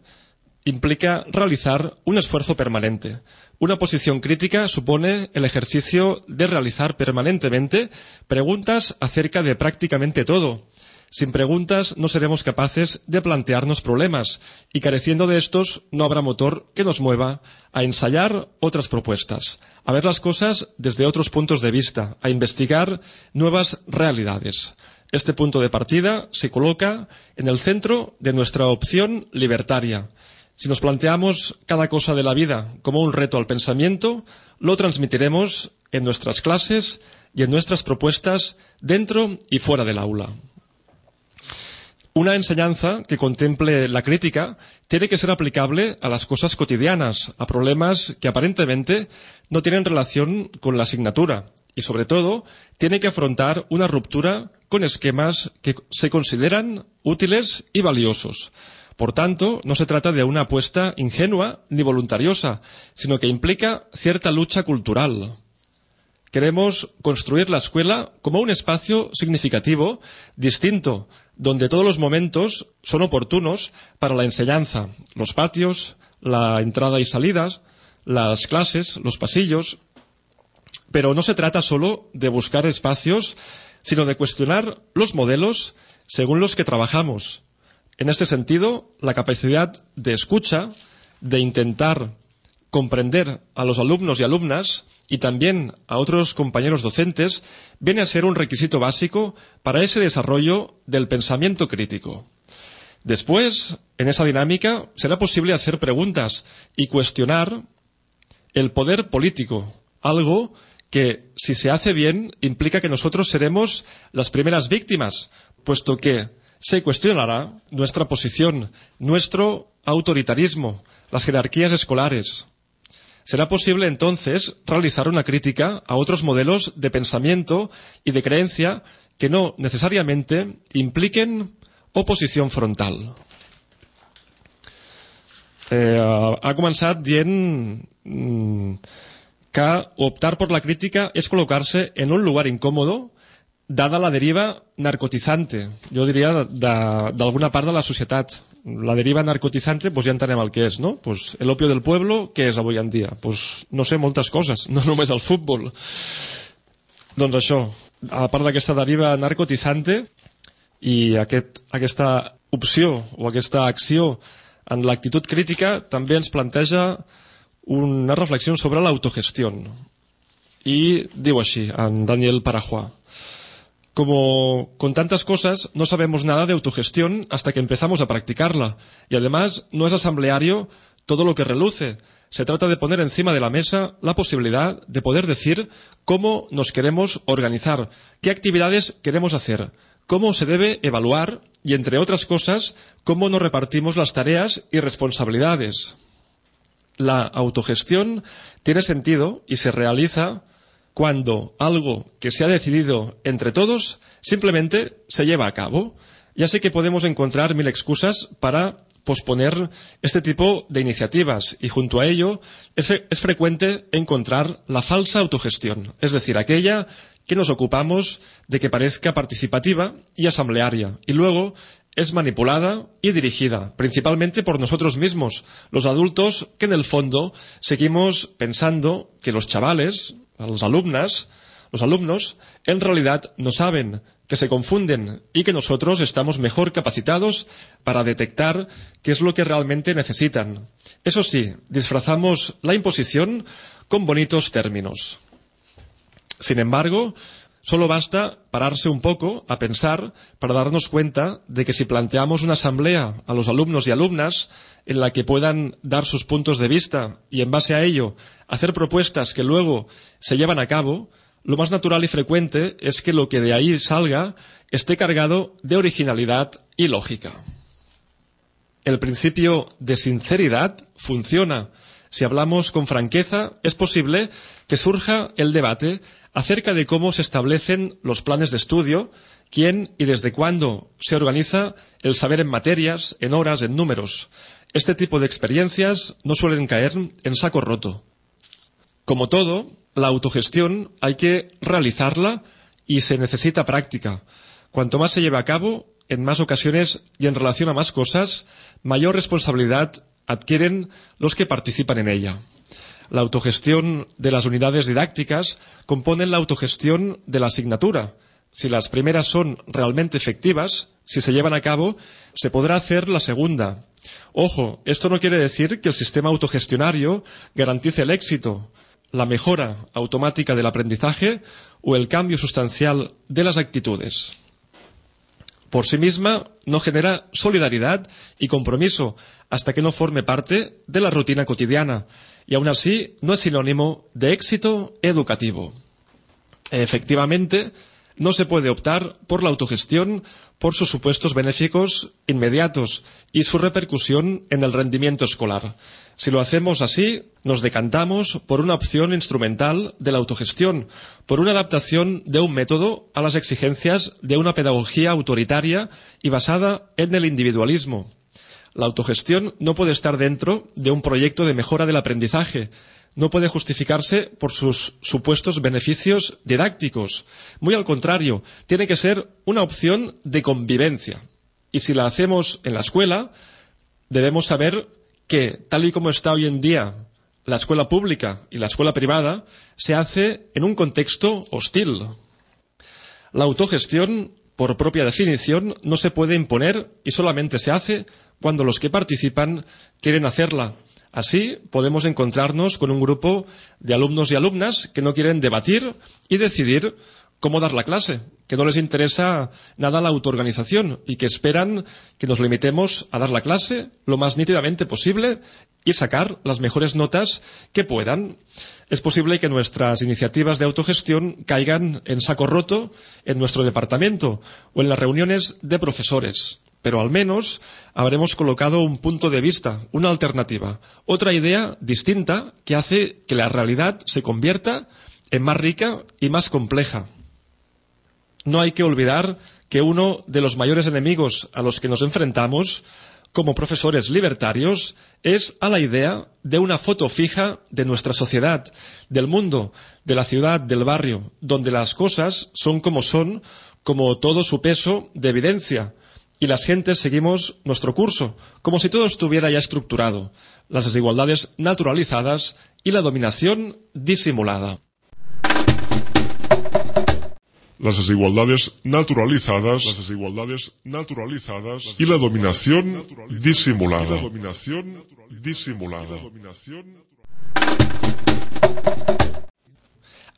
implica realizar un esfuerzo permanente. Una posición crítica supone el ejercicio de realizar permanentemente preguntas acerca de prácticamente todo. Sin preguntas no seremos capaces de plantearnos problemas y careciendo de estos no habrá motor que nos mueva a ensayar otras propuestas, a ver las cosas desde otros puntos de vista, a investigar nuevas realidades. Este punto de partida se coloca en el centro de nuestra opción libertaria. Si nos planteamos cada cosa de la vida como un reto al pensamiento, lo transmitiremos en nuestras clases y en nuestras propuestas dentro y fuera del aula. Una enseñanza que contemple la crítica tiene que ser aplicable a las cosas cotidianas, a problemas que aparentemente no tienen relación con la asignatura y, sobre todo, tiene que afrontar una ruptura con esquemas que se consideran útiles y valiosos. Por tanto, no se trata de una apuesta ingenua ni voluntariosa, sino que implica cierta lucha cultural. Queremos construir la escuela como un espacio significativo, distinto, donde todos los momentos son oportunos para la enseñanza. Los patios, la entrada y salidas, las clases, los pasillos. Pero no se trata solo de buscar espacios, sino de cuestionar los modelos según los que trabajamos. En este sentido, la capacidad de escucha, de intentar comprender a los alumnos y alumnas y también a otros compañeros docentes viene a ser un requisito básico para ese desarrollo del pensamiento crítico. Después, en esa dinámica, será posible hacer preguntas y cuestionar el poder político, algo que, si se hace bien, implica que nosotros seremos las primeras víctimas, puesto que se cuestionará nuestra posición, nuestro autoritarismo, las jerarquías escolares, Será posible entonces realizar una crítica a otros modelos de pensamiento y de creencia que no necesariamente impliquen oposició frontal. Eh, ha començat mm, que optar por la crítica es colocarse en un lugar incómodo dada la deriva narcotizante, jo diria d'alguna part de la societat. La deriva narcotizante, pues ja entenem el que és, no? Pues el opio del pueblo, què és avui en dia? Pues no sé, moltes coses, *laughs* no només el futbol. Doncs això, a part d'aquesta deriva narcotizante i aquest, aquesta opció o aquesta acció en l'actitud crítica també ens planteja una reflexió sobre l'autogestió. I diu així, en Daniel Parajuà. Como con tantas cosas, no sabemos nada de autogestión hasta que empezamos a practicarla. Y además, no es asambleario todo lo que reluce. Se trata de poner encima de la mesa la posibilidad de poder decir cómo nos queremos organizar, qué actividades queremos hacer, cómo se debe evaluar y, entre otras cosas, cómo nos repartimos las tareas y responsabilidades. La autogestión tiene sentido y se realiza cuando algo que se ha decidido entre todos simplemente se lleva a cabo. Ya sé que podemos encontrar mil excusas para posponer este tipo de iniciativas y junto a ello es, frecuente encontrar la falsa autogestión, es decir, aquella que nos ocupamos de que parezca participativa y asamblearia y luego es manipulada y dirigida principalmente por nosotros mismos, los adultos que en el fondo seguimos pensando que los chavales, los alumnos, los alumnos en realidad no saben, que se confunden y que nosotros estamos mejor capacitados para detectar qué es lo que realmente necesitan. Eso sí, disfrazamos la imposición con bonitos términos. Sin embargo, solo basta pararse un poco a pensar para darnos cuenta de que si planteamos una asamblea a los alumnos y alumnas en la que puedan dar sus puntos de vista y en base a ello hacer propuestas que luego se llevan a cabo, lo más natural y frecuente es que lo que de ahí salga esté cargado de originalidad y lógica. El principio de sinceridad funciona. Si hablamos con franqueza, es posible que surja el debate acerca de cómo se establecen los planes de estudio, quién y desde cuándo se organiza el saber en materias, en horas, en números. Este tipo de experiencias no suelen caer en saco roto. Como todo, la autogestión hay que realizarla y se necesita práctica. Cuanto más se lleva a cabo, en más ocasiones y en relación a más cosas, mayor responsabilidad adquieren los que participan en ella. La autogestión de las unidades didácticas compone la autogestión de la asignatura. Si las primeras son realmente efectivas, si se llevan a cabo, se podrá hacer la segunda. Ojo, esto no quiere decir que el sistema autogestionario garantice el éxito, la mejora automática del aprendizaje o el cambio sustancial de las actitudes. Por sí misma no genera solidaridad y compromiso hasta que no forme parte de la rutina cotidiana y aún así no es sinónimo de éxito educativo. Efectivamente, no se puede optar por la autogestión por sus supuestos benéficos inmediatos y su repercusión en el rendimiento escolar. Si lo hacemos así, nos decantamos por una opción instrumental de la autogestión, por una adaptación de un método a las exigencias de una pedagogía autoritaria y basada en el individualismo. La autogestión no puede estar dentro de un proyecto de mejora del aprendizaje, no puede justificarse por sus supuestos beneficios didácticos. Muy al contrario, tiene que ser una opción de convivencia. Y si la hacemos en la escuela, debemos saber que, tal y como está hoy en día la escuela pública y la escuela privada, se hace en un contexto hostil. La autogestión, por propia definición, no se puede imponer y solamente se hace cuando los que participan quieren hacerla. Así podemos encontrarnos con un grupo de alumnos y alumnas que no quieren debatir y decidir cómo dar la clase, que no les interesa nada la autoorganización y que esperan que nos limitemos a dar la clase lo más nítidamente posible y sacar las mejores notas que puedan. Es posible que nuestras iniciativas de autogestión caigan en saco roto en nuestro departamento o en las reuniones de profesores pero al menos habremos colocado un punto de vista, una alternativa, otra idea distinta que hace que la realidad se convierta en más rica y más compleja. No hay que olvidar que uno de los mayores enemigos a los que nos enfrentamos como profesores libertarios es a la idea de una foto fija de nuestra sociedad, del mundo, de la ciudad, del barrio, donde las cosas son como son, como todo su peso de evidencia, y las gentes seguimos nuestro curso, como si todo estuviera ya estructurado, las desigualdades naturalizadas y la dominación disimulada. Las desigualdades naturalizadas, las desigualdades naturalizadas y la dominación disimulada. La dominación disimulada.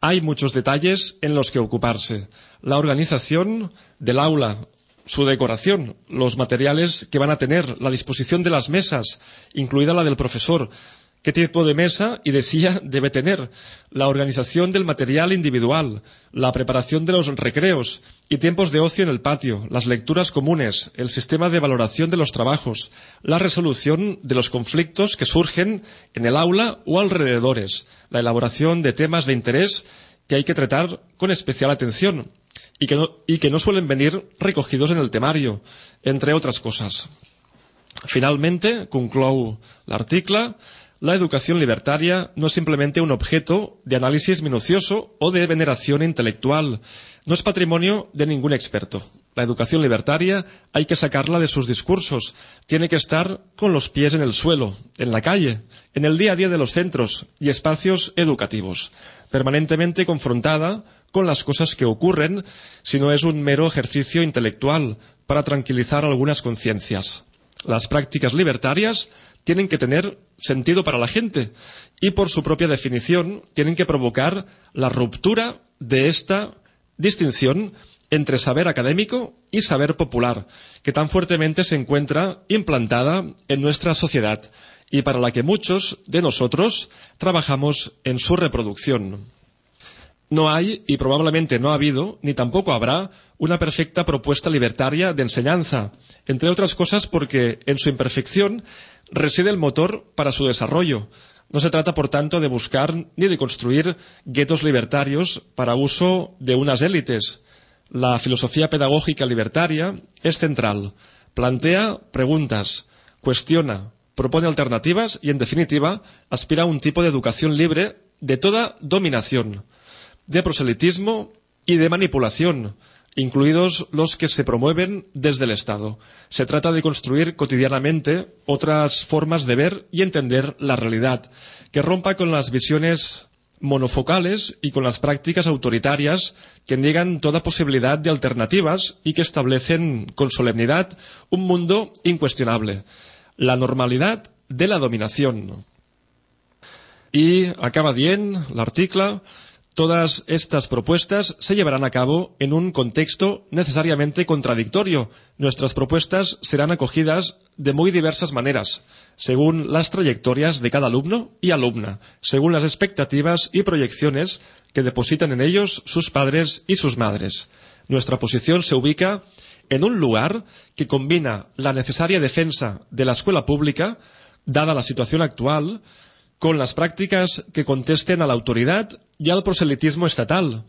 Hay muchos detalles en los que ocuparse. La organización del aula, su decoración, los materiales que van a tener, la disposición de las mesas, incluida la del profesor, qué tipo de mesa y de silla debe tener, la organización del material individual, la preparación de los recreos y tiempos de ocio en el patio, las lecturas comunes, el sistema de valoración de los trabajos, la resolución de los conflictos que surgen en el aula o alrededores, la elaboración de temas de interés que hay que tratar con especial atención y que no, suelen venir recogidos en el temario, entre otras cosas. Finalmente, conclou l'article, la educación libertaria no es simplemente un objeto de análisis minucioso o de veneración intelectual. No es patrimonio de ningún experto. La educación libertaria hay que sacarla de sus discursos. Tiene que estar con los pies en el suelo, en la calle, en el día a día de los centros y espacios educativos, permanentemente confrontada con las cosas que ocurren, si no es un mero ejercicio intelectual para tranquilizar algunas conciencias. Las prácticas libertarias tienen que tener sentido para la gente y por su propia definición tienen que provocar la ruptura de esta distinción entre saber académico y saber popular, que tan fuertemente se encuentra implantada en nuestra sociedad y para la que muchos de nosotros trabajamos en su reproducción. no hay, y probablemente no ha habido, ni tampoco habrá, una perfecta propuesta libertaria de enseñanza, entre otras cosas porque en su imperfección reside el motor para su desarrollo. No se trata, por tanto, de buscar ni de construir guetos libertarios para uso de unas élites. La filosofía pedagógica libertaria es central. Plantea preguntas, cuestiona, propone alternativas y, en definitiva, aspira a un tipo de educación libre de toda dominación, de proselitismo y de manipulación, incluidos los que se promueven desde el Estado. Se trata de construir cotidianamente otras formas de ver y entender la realidad, que rompa con las visiones monofocales y con las prácticas autoritarias que niegan toda posibilidad de alternativas y que establecen con solemnidad un mundo incuestionable, la normalidad de la dominación. Y acaba dient l'article Todas estas propuestas se llevarán a cabo en un contexto necesariamente contradictorio. Nuestras propuestas serán acogidas de muy diversas maneras, según las trayectorias de cada alumno y alumna, según las expectativas y proyecciones que depositan en ellos sus padres y sus madres. Nuestra posición se ubica en un lugar que combina la necesaria defensa de la escuela pública, dada la situación actual, con las prácticas que contesten a la autoridad y al proselitismo estatal,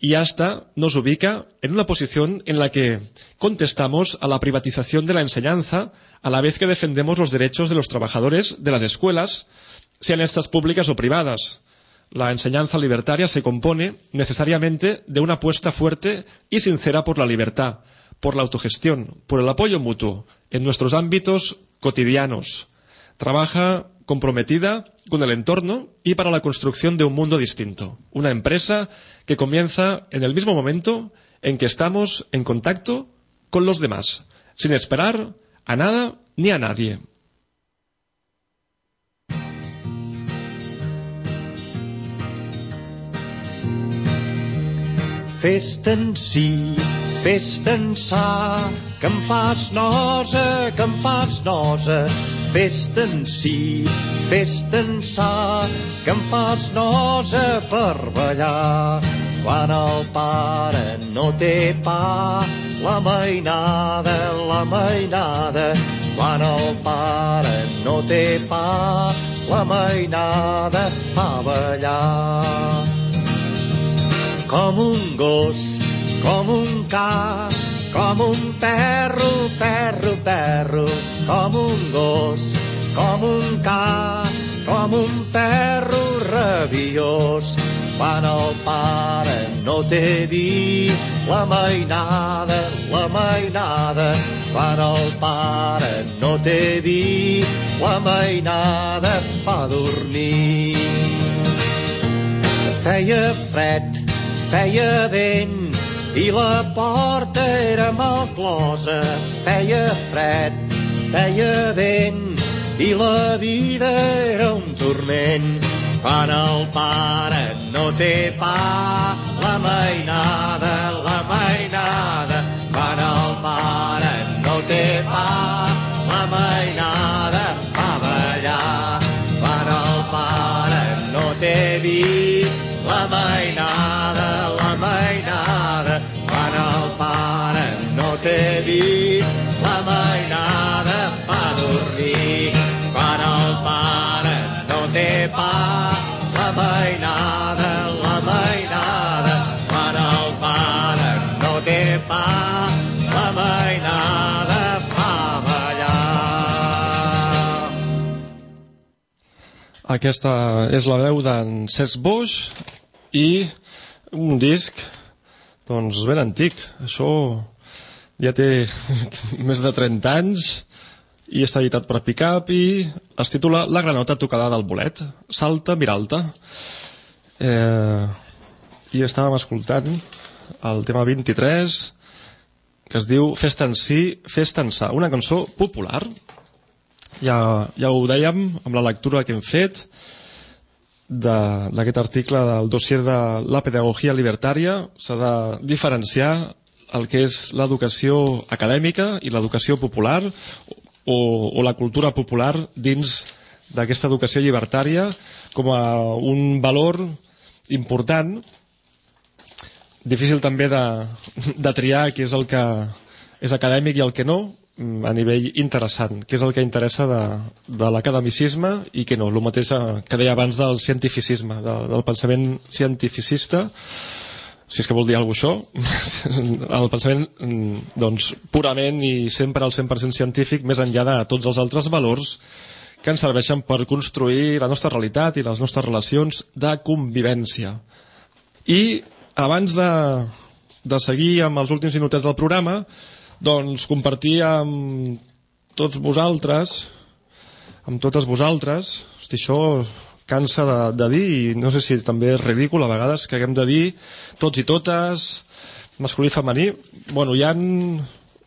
y hasta nos ubica en una posición en la que contestamos a la privatización de la enseñanza a la vez que defendemos los derechos de los trabajadores de las escuelas, sean estas públicas o privadas. La enseñanza libertaria se compone necesariamente de una apuesta fuerte y sincera por la libertad, por la autogestión, por el apoyo mutuo en nuestros ámbitos cotidianos. Trabaja comprometida con el entorno y para la construcción de un mundo distinto. Una empresa que comienza en el mismo momento en que estamos en contacto con los demás, sin esperar a nada ni a nadie. Que em fas nosa, que em fas nosa. Fes-te en si, fes-te ençà, que em fas nosa per ballar. Quan el pare no té pa, la mainada, la mainada. Quan el pare no té pa, la mainada fa ballar com un gos, com un ca, com un perro, perro, perro, com un gos, com un ca, com un perro rabiós. Quan el pare no té vi, la mainada, la mainada. Quan el pare no té vi, la mainada fa dormir. Feia fred, feia vent i la porta era mal closa. Feia fred, feia vent i la vida era un torment. Quan el pare no té pa, la mainada, la mainada. Quan el pare no té pa, la mainada fa ballar. Quan el pare no té vi, la mainada, la mainada. Té vi, la mainada fa dormir. Quan el pare no té pa, la mainada, la mainada. Quan el pare no té pa, la mainada fa ballar. Aquesta és la veu d'en Cesc Boix i un disc doncs ben antic. Això ja té *laughs* més de 30 anys i està editat per Picap i es titula La granota tocada del bolet. Salta, Miralta. Eh, I estàvem escoltant el tema 23 que es diu Festa en si, Festa en sa, una cançó popular ja, ja ho dèiem amb la lectura que hem fet d'aquest article del dossier de la pedagogia libertària s'ha de diferenciar el que és l'educació acadèmica i l'educació popular o, o la cultura popular dins d'aquesta educació llibertària com a un valor important difícil també de, de triar què és el que és acadèmic i el que no mm, a nivell interessant, què és el que interessa de, de l'academicisme i què no, el mateix eh, que deia abans del cientificisme, de, del pensament cientificista si és que vol dir alguna cosa això *laughs* el pensament doncs, purament i sempre al 100% científic més enllà de tots els altres valors que ens serveixen per construir la nostra realitat i les nostres relacions de convivència. I abans de, de seguir amb els últims minutets del programa doncs compartir amb tots vosaltres amb totes vosaltres hosti, això cansa de, de dir i no sé si també és ridícul a vegades que haguem de dir tots i totes masculí i femení bueno, hi han,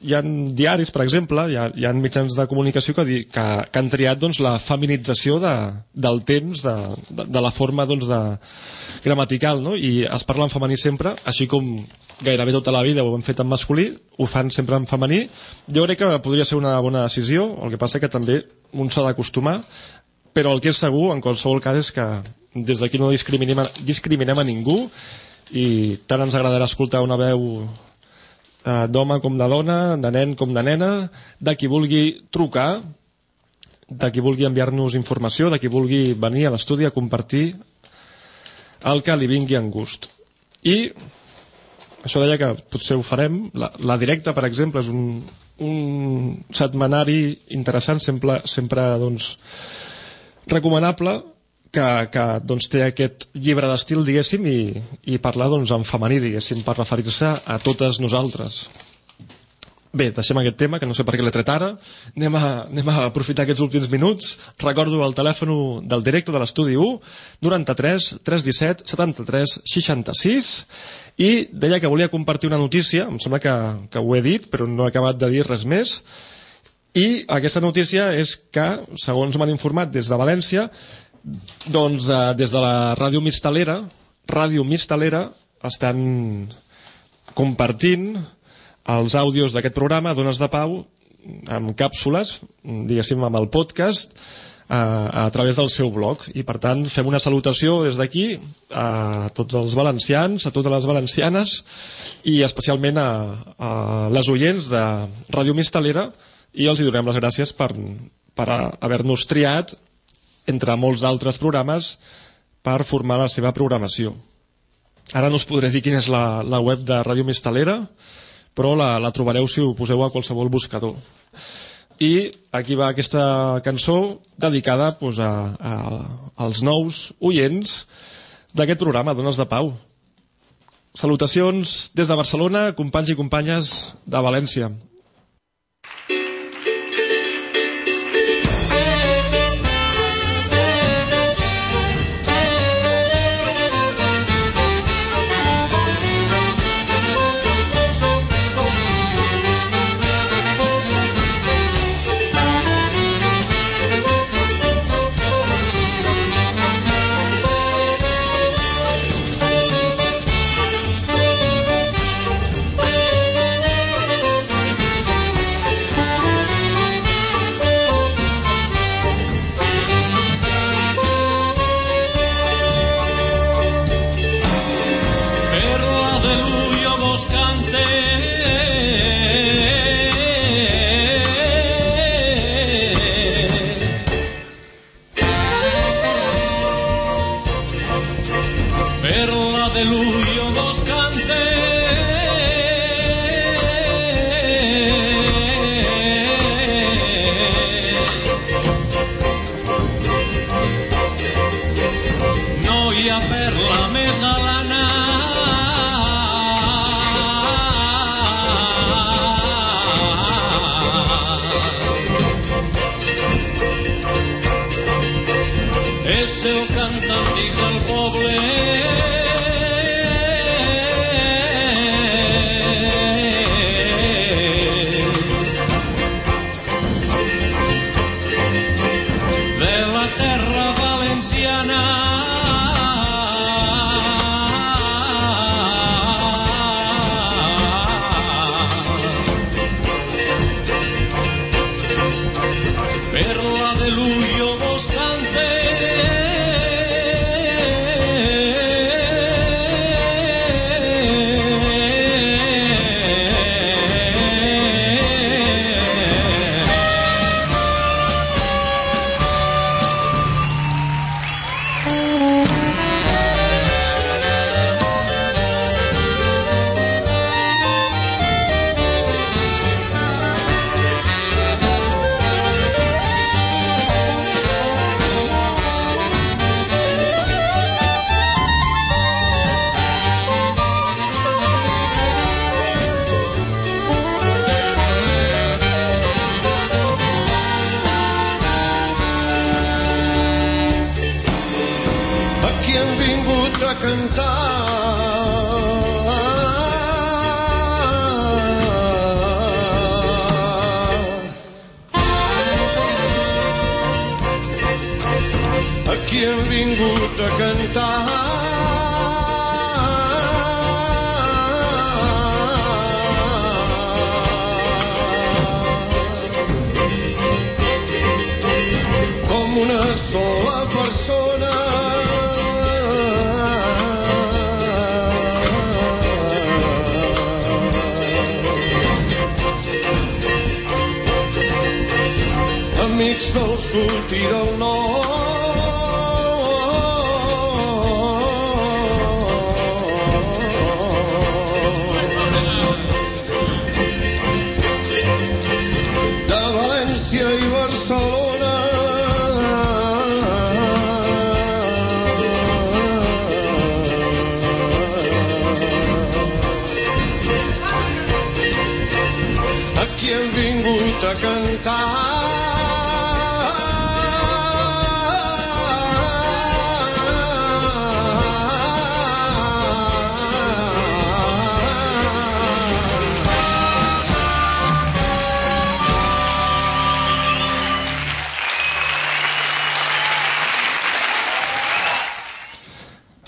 hi ha diaris, per exemple, hi ha, hi ha mitjans de comunicació que, di, que, que han triat doncs, la feminització de, del temps, de, de, de la forma doncs, de, gramatical, no? i es parla en femení sempre, així com gairebé tota la vida ho hem fet en masculí, ho fan sempre en femení. Jo crec que podria ser una bona decisió, el que passa que també un s'ha d'acostumar, però el que és segur, en qualsevol cas, és que des d'aquí no discriminem, discriminem a ningú i tant ens agradarà escoltar una veu eh, d'home com de dona, de nen com de nena, de qui vulgui trucar, de qui vulgui enviar-nos informació, de qui vulgui venir a l'estudi a compartir el que li vingui en gust. I això deia que potser ho farem. La, la directa, per exemple, és un, un setmanari interessant, sempre, sempre doncs, recomanable, que, que doncs, té aquest llibre d'estil, diguéssim, i, i parlar doncs, en femení, diguéssim, per referir-se a totes nosaltres. Bé, deixem aquest tema, que no sé per què l'he tret ara. Anem a, anem a aprofitar aquests últims minuts. Recordo el telèfon del directe de l'estudi 1, 93 317 73 66, i deia que volia compartir una notícia, em sembla que, que ho he dit, però no he acabat de dir res més, i aquesta notícia és que, segons m'han informat des de València, doncs eh, des de la ràdio Mistalera, ràdio Mistalera, estan compartint els àudios d'aquest programa, Dones de Pau, amb càpsules, diguéssim, amb el podcast, a, a través del seu blog. I, per tant, fem una salutació des d'aquí a tots els valencians, a totes les valencianes i especialment a, a les oients de Ràdio Mistalera i els hi donem les gràcies per, per haver-nos triat entre molts altres programes per formar la seva programació. Ara no us podré dir quina és la, la web de Ràdio Mistalera, però la, la trobareu si ho poseu a qualsevol buscador. I aquí va aquesta cançó dedicada pues, a, a, als nous oients d'aquest programa, Dones de Pau. Salutacions des de Barcelona, companys i companyes de València.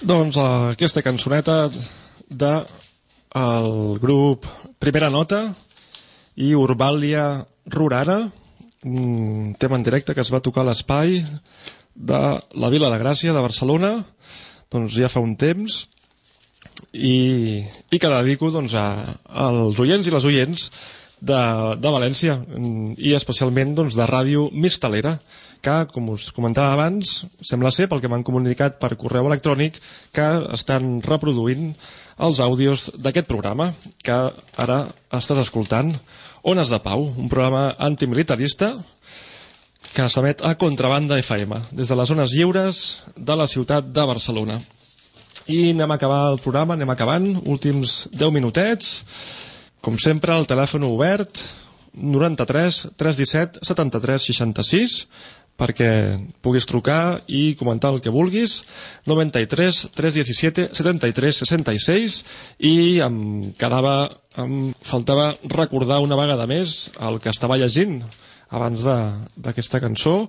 Doncs eh, aquesta cançoneta de el grup Primera Nota i Urbàlia Rurana, un tema en directe que es va tocar a l'espai de la Vila de Gràcia de Barcelona, doncs ja fa un temps, i, i que dedico doncs, a, als oients i les oients de, de València i especialment doncs, de Ràdio Mistalera que, com us comentava abans, sembla ser, pel que m'han comunicat per correu electrònic, que estan reproduint els àudios d'aquest programa que ara estàs escoltant, Ones de Pau, un programa antimilitarista que s'emet a Contrabanda FM, des de les zones lliures de la ciutat de Barcelona. I anem a acabar el programa, anem acabant, últims 10 minutets. Com sempre, el telèfon obert, 93 317 73 66 perquè puguis trucar i comentar el que vulguis. 93 317 73 66 i em quedava em faltava recordar una vegada més el que estava llegint abans d'aquesta cançó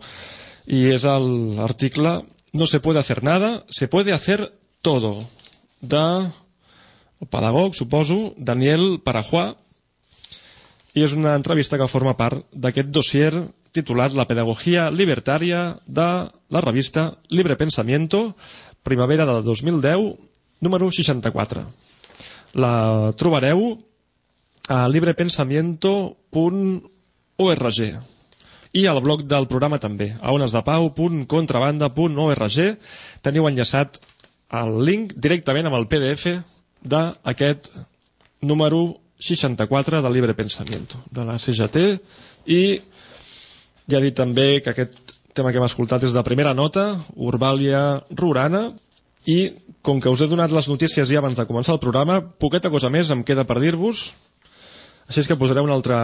i és l'article No se puede hacer nada, se puede hacer todo de el pedagog, suposo, Daniel Parajuà i és una entrevista que forma part d'aquest dossier titulat La pedagogía libertaria de la revista Libre Pensamiento, primavera de 2010, número 64. La trobareu a librepensamiento.org i al blog del programa també, a onesdepau.contrabanda.org teniu enllaçat el link directament amb el PDF d'aquest número 64 del Libre Pensamiento, de la CGT, i ja he dit també que aquest tema que hem escoltat és de primera nota, Urbàlia Rurana, i com que us he donat les notícies ja abans de començar el programa, poqueta cosa més em queda per dir-vos, així és que posaré una altra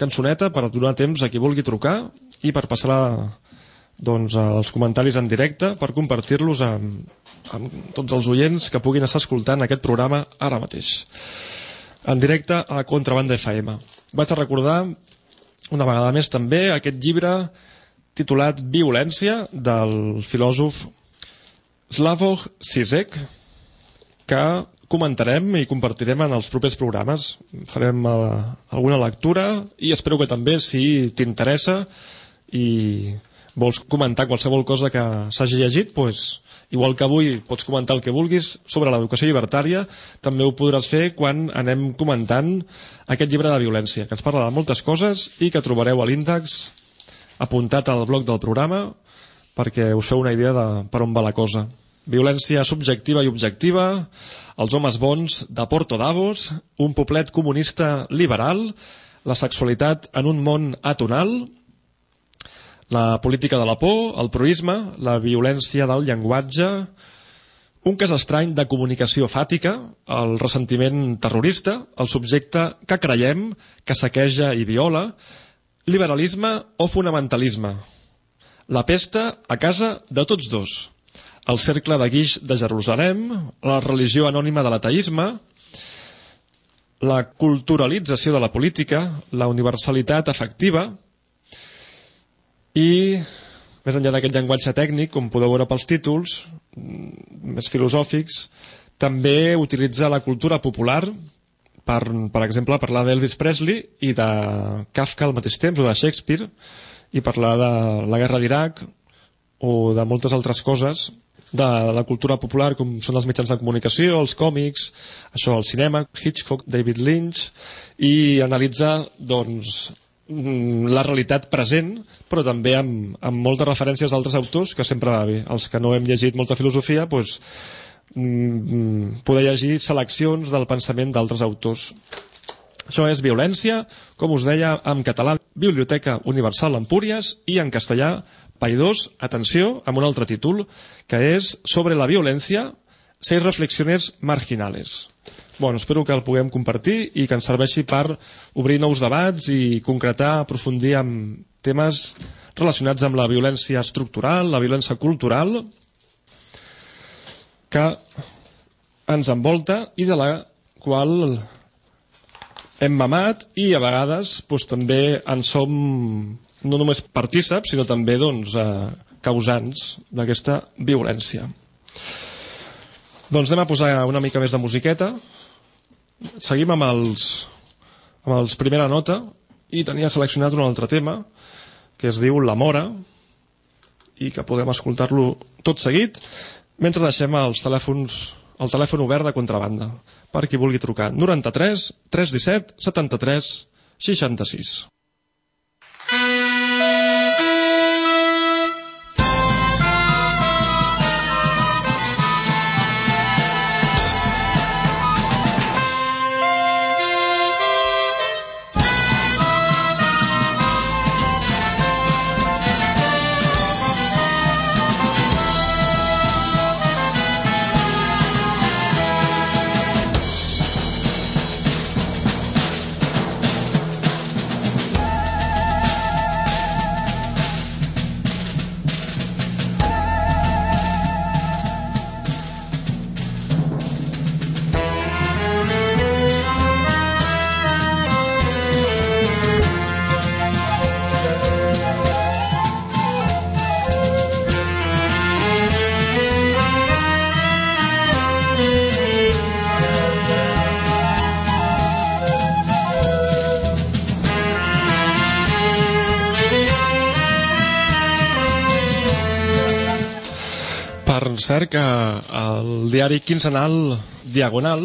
cançoneta per donar temps a qui vulgui trucar i per passar doncs, els comentaris en directe per compartir-los amb, amb tots els oients que puguin estar escoltant aquest programa ara mateix en directe a Contrabanda FM. Vaig a recordar una vegada més també aquest llibre titulat Violència del filòsof Slavoj Zizek que comentarem i compartirem en els propers programes. Farem uh, alguna lectura i espero que també, si t'interessa i vols comentar qualsevol cosa que s'hagi llegit, pues, igual que avui pots comentar el que vulguis sobre l'educació llibertària, també ho podràs fer quan anem comentant aquest llibre de violència, que ens parla de moltes coses i que trobareu a l'índex apuntat al bloc del programa perquè us feu una idea de per on va la cosa. Violència subjectiva i objectiva, els homes bons de Porto Davos, un poblet comunista liberal, la sexualitat en un món atonal, la política de la por, el proisme, la violència del llenguatge, un cas estrany de comunicació fàtica, el ressentiment terrorista, el subjecte que creiem, que saqueja i viola, liberalisme o fonamentalisme, la pesta a casa de tots dos, el cercle de guix de Jerusalem, la religió anònima de l'ateisme, la culturalització de la política, la universalitat efectiva i, més enllà d'aquest llenguatge tècnic, com podeu veure pels títols, mm, més filosòfics, també utilitza la cultura popular per, per exemple, parlar d'Elvis Presley i de Kafka al mateix temps, o de Shakespeare, i parlar de la guerra d'Iraq o de moltes altres coses de la cultura popular com són els mitjans de comunicació, els còmics, això, el cinema, Hitchcock, David Lynch, i analitzar doncs, la realitat present, però també amb, amb moltes referències d'altres autors, que sempre va bé. Els que no hem llegit molta filosofia, doncs, mm, poder llegir seleccions del pensament d'altres autors. Això és Violència, com us deia, en català, Biblioteca Universal Empúries, i en castellà, Paidós, atenció, amb un altre títol, que és Sobre la violència, seis reflexiones marginales. Bueno, espero que el puguem compartir i que ens serveixi per obrir nous debats i concretar, aprofundir en temes relacionats amb la violència estructural, la violència cultural, que ens envolta i de la qual hem mamat i a vegades doncs, també en som no només partíceps sinó també doncs, eh, causants d'aquesta violència. Doncs anem a posar una mica més de musiqueta seguim amb els amb els primera nota i tenia seleccionat un altre tema que es diu La Mora i que podem escoltar-lo tot seguit mentre deixem els telèfons el telèfon obert de contrabanda per qui vulgui trucar. 93 317 73 66 que el diari quinzenal Diagonal,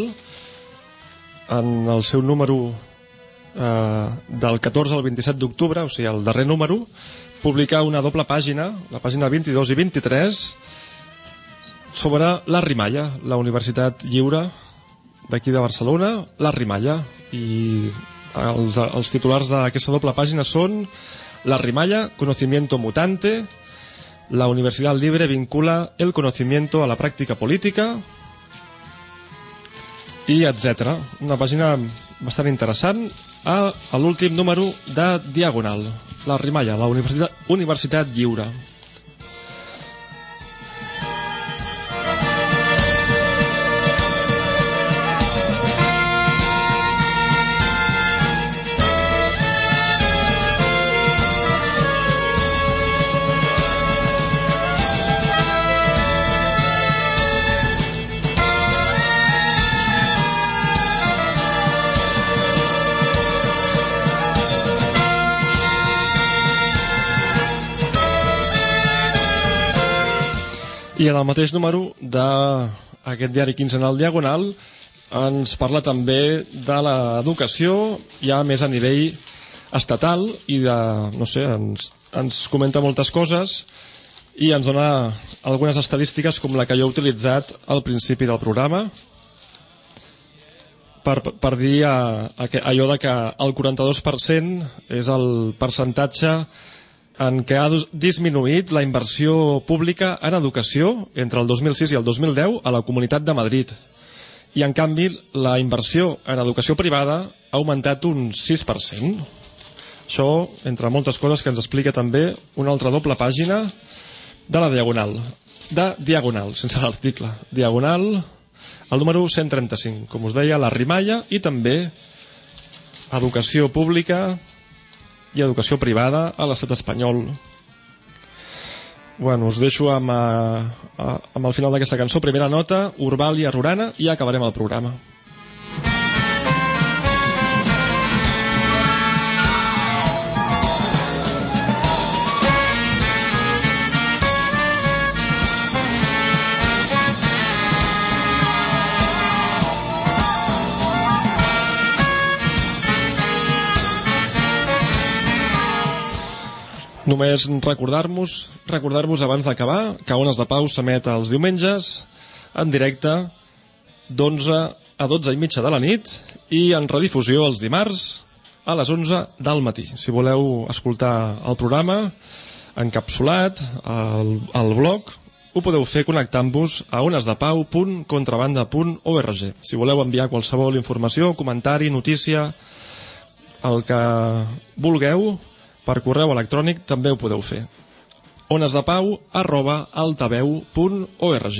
en el seu número eh, del 14 al 27 d'octubre, o sigui, el darrer número, publica una doble pàgina, la pàgina 22 i 23, sobre la Rimalla, la Universitat Lliure d'aquí de Barcelona, la Rimalla, i els, els titulars d'aquesta doble pàgina són La Rimalla, conocimiento mutante, la Universidad Libre vincula el conocimiento a la práctica política i etc. Una pàgina bastant interessant a, a l'últim número de Diagonal, la Rimalla, la Universitat, Universitat Lliure. I en el mateix número d'aquest diari quinzenal diagonal ens parla també de l'educació ja més a nivell estatal i de, no sé, ens, ens comenta moltes coses i ens dona algunes estadístiques com la que jo he utilitzat al principi del programa per, per dir a, a, allò de que el 42% és el percentatge en què ha disminuït la inversió pública en educació entre el 2006 i el 2010 a la Comunitat de Madrid. I en canvi la inversió en educació privada ha augmentat un 6%. Això, entre moltes coses que ens explica també una altra doble pàgina de la Diagonal. de Diagonal, sense l'article. Diagonal, el número 135. Com us deia, la Rimalla i també educació pública i educació privada a l'estat espanyol. Bueno, us deixo amb, eh, amb el final d'aquesta cançó. Primera nota, Urbàlia Rurana, i acabarem el programa. Només recordar-vos recordar-vos abans d'acabar que Ones de Pau s'emet els diumenges en directe d'11 a 12 i mitja de la nit i en redifusió els dimarts a les 11 del matí. Si voleu escoltar el programa encapsulat al, al blog, ho podeu fer connectant-vos a onesdepau.contrabanda.org. Si voleu enviar qualsevol informació, comentari, notícia, el que vulgueu, per correu electrònic també ho podeu fer. onesdepau arroba altaveu.org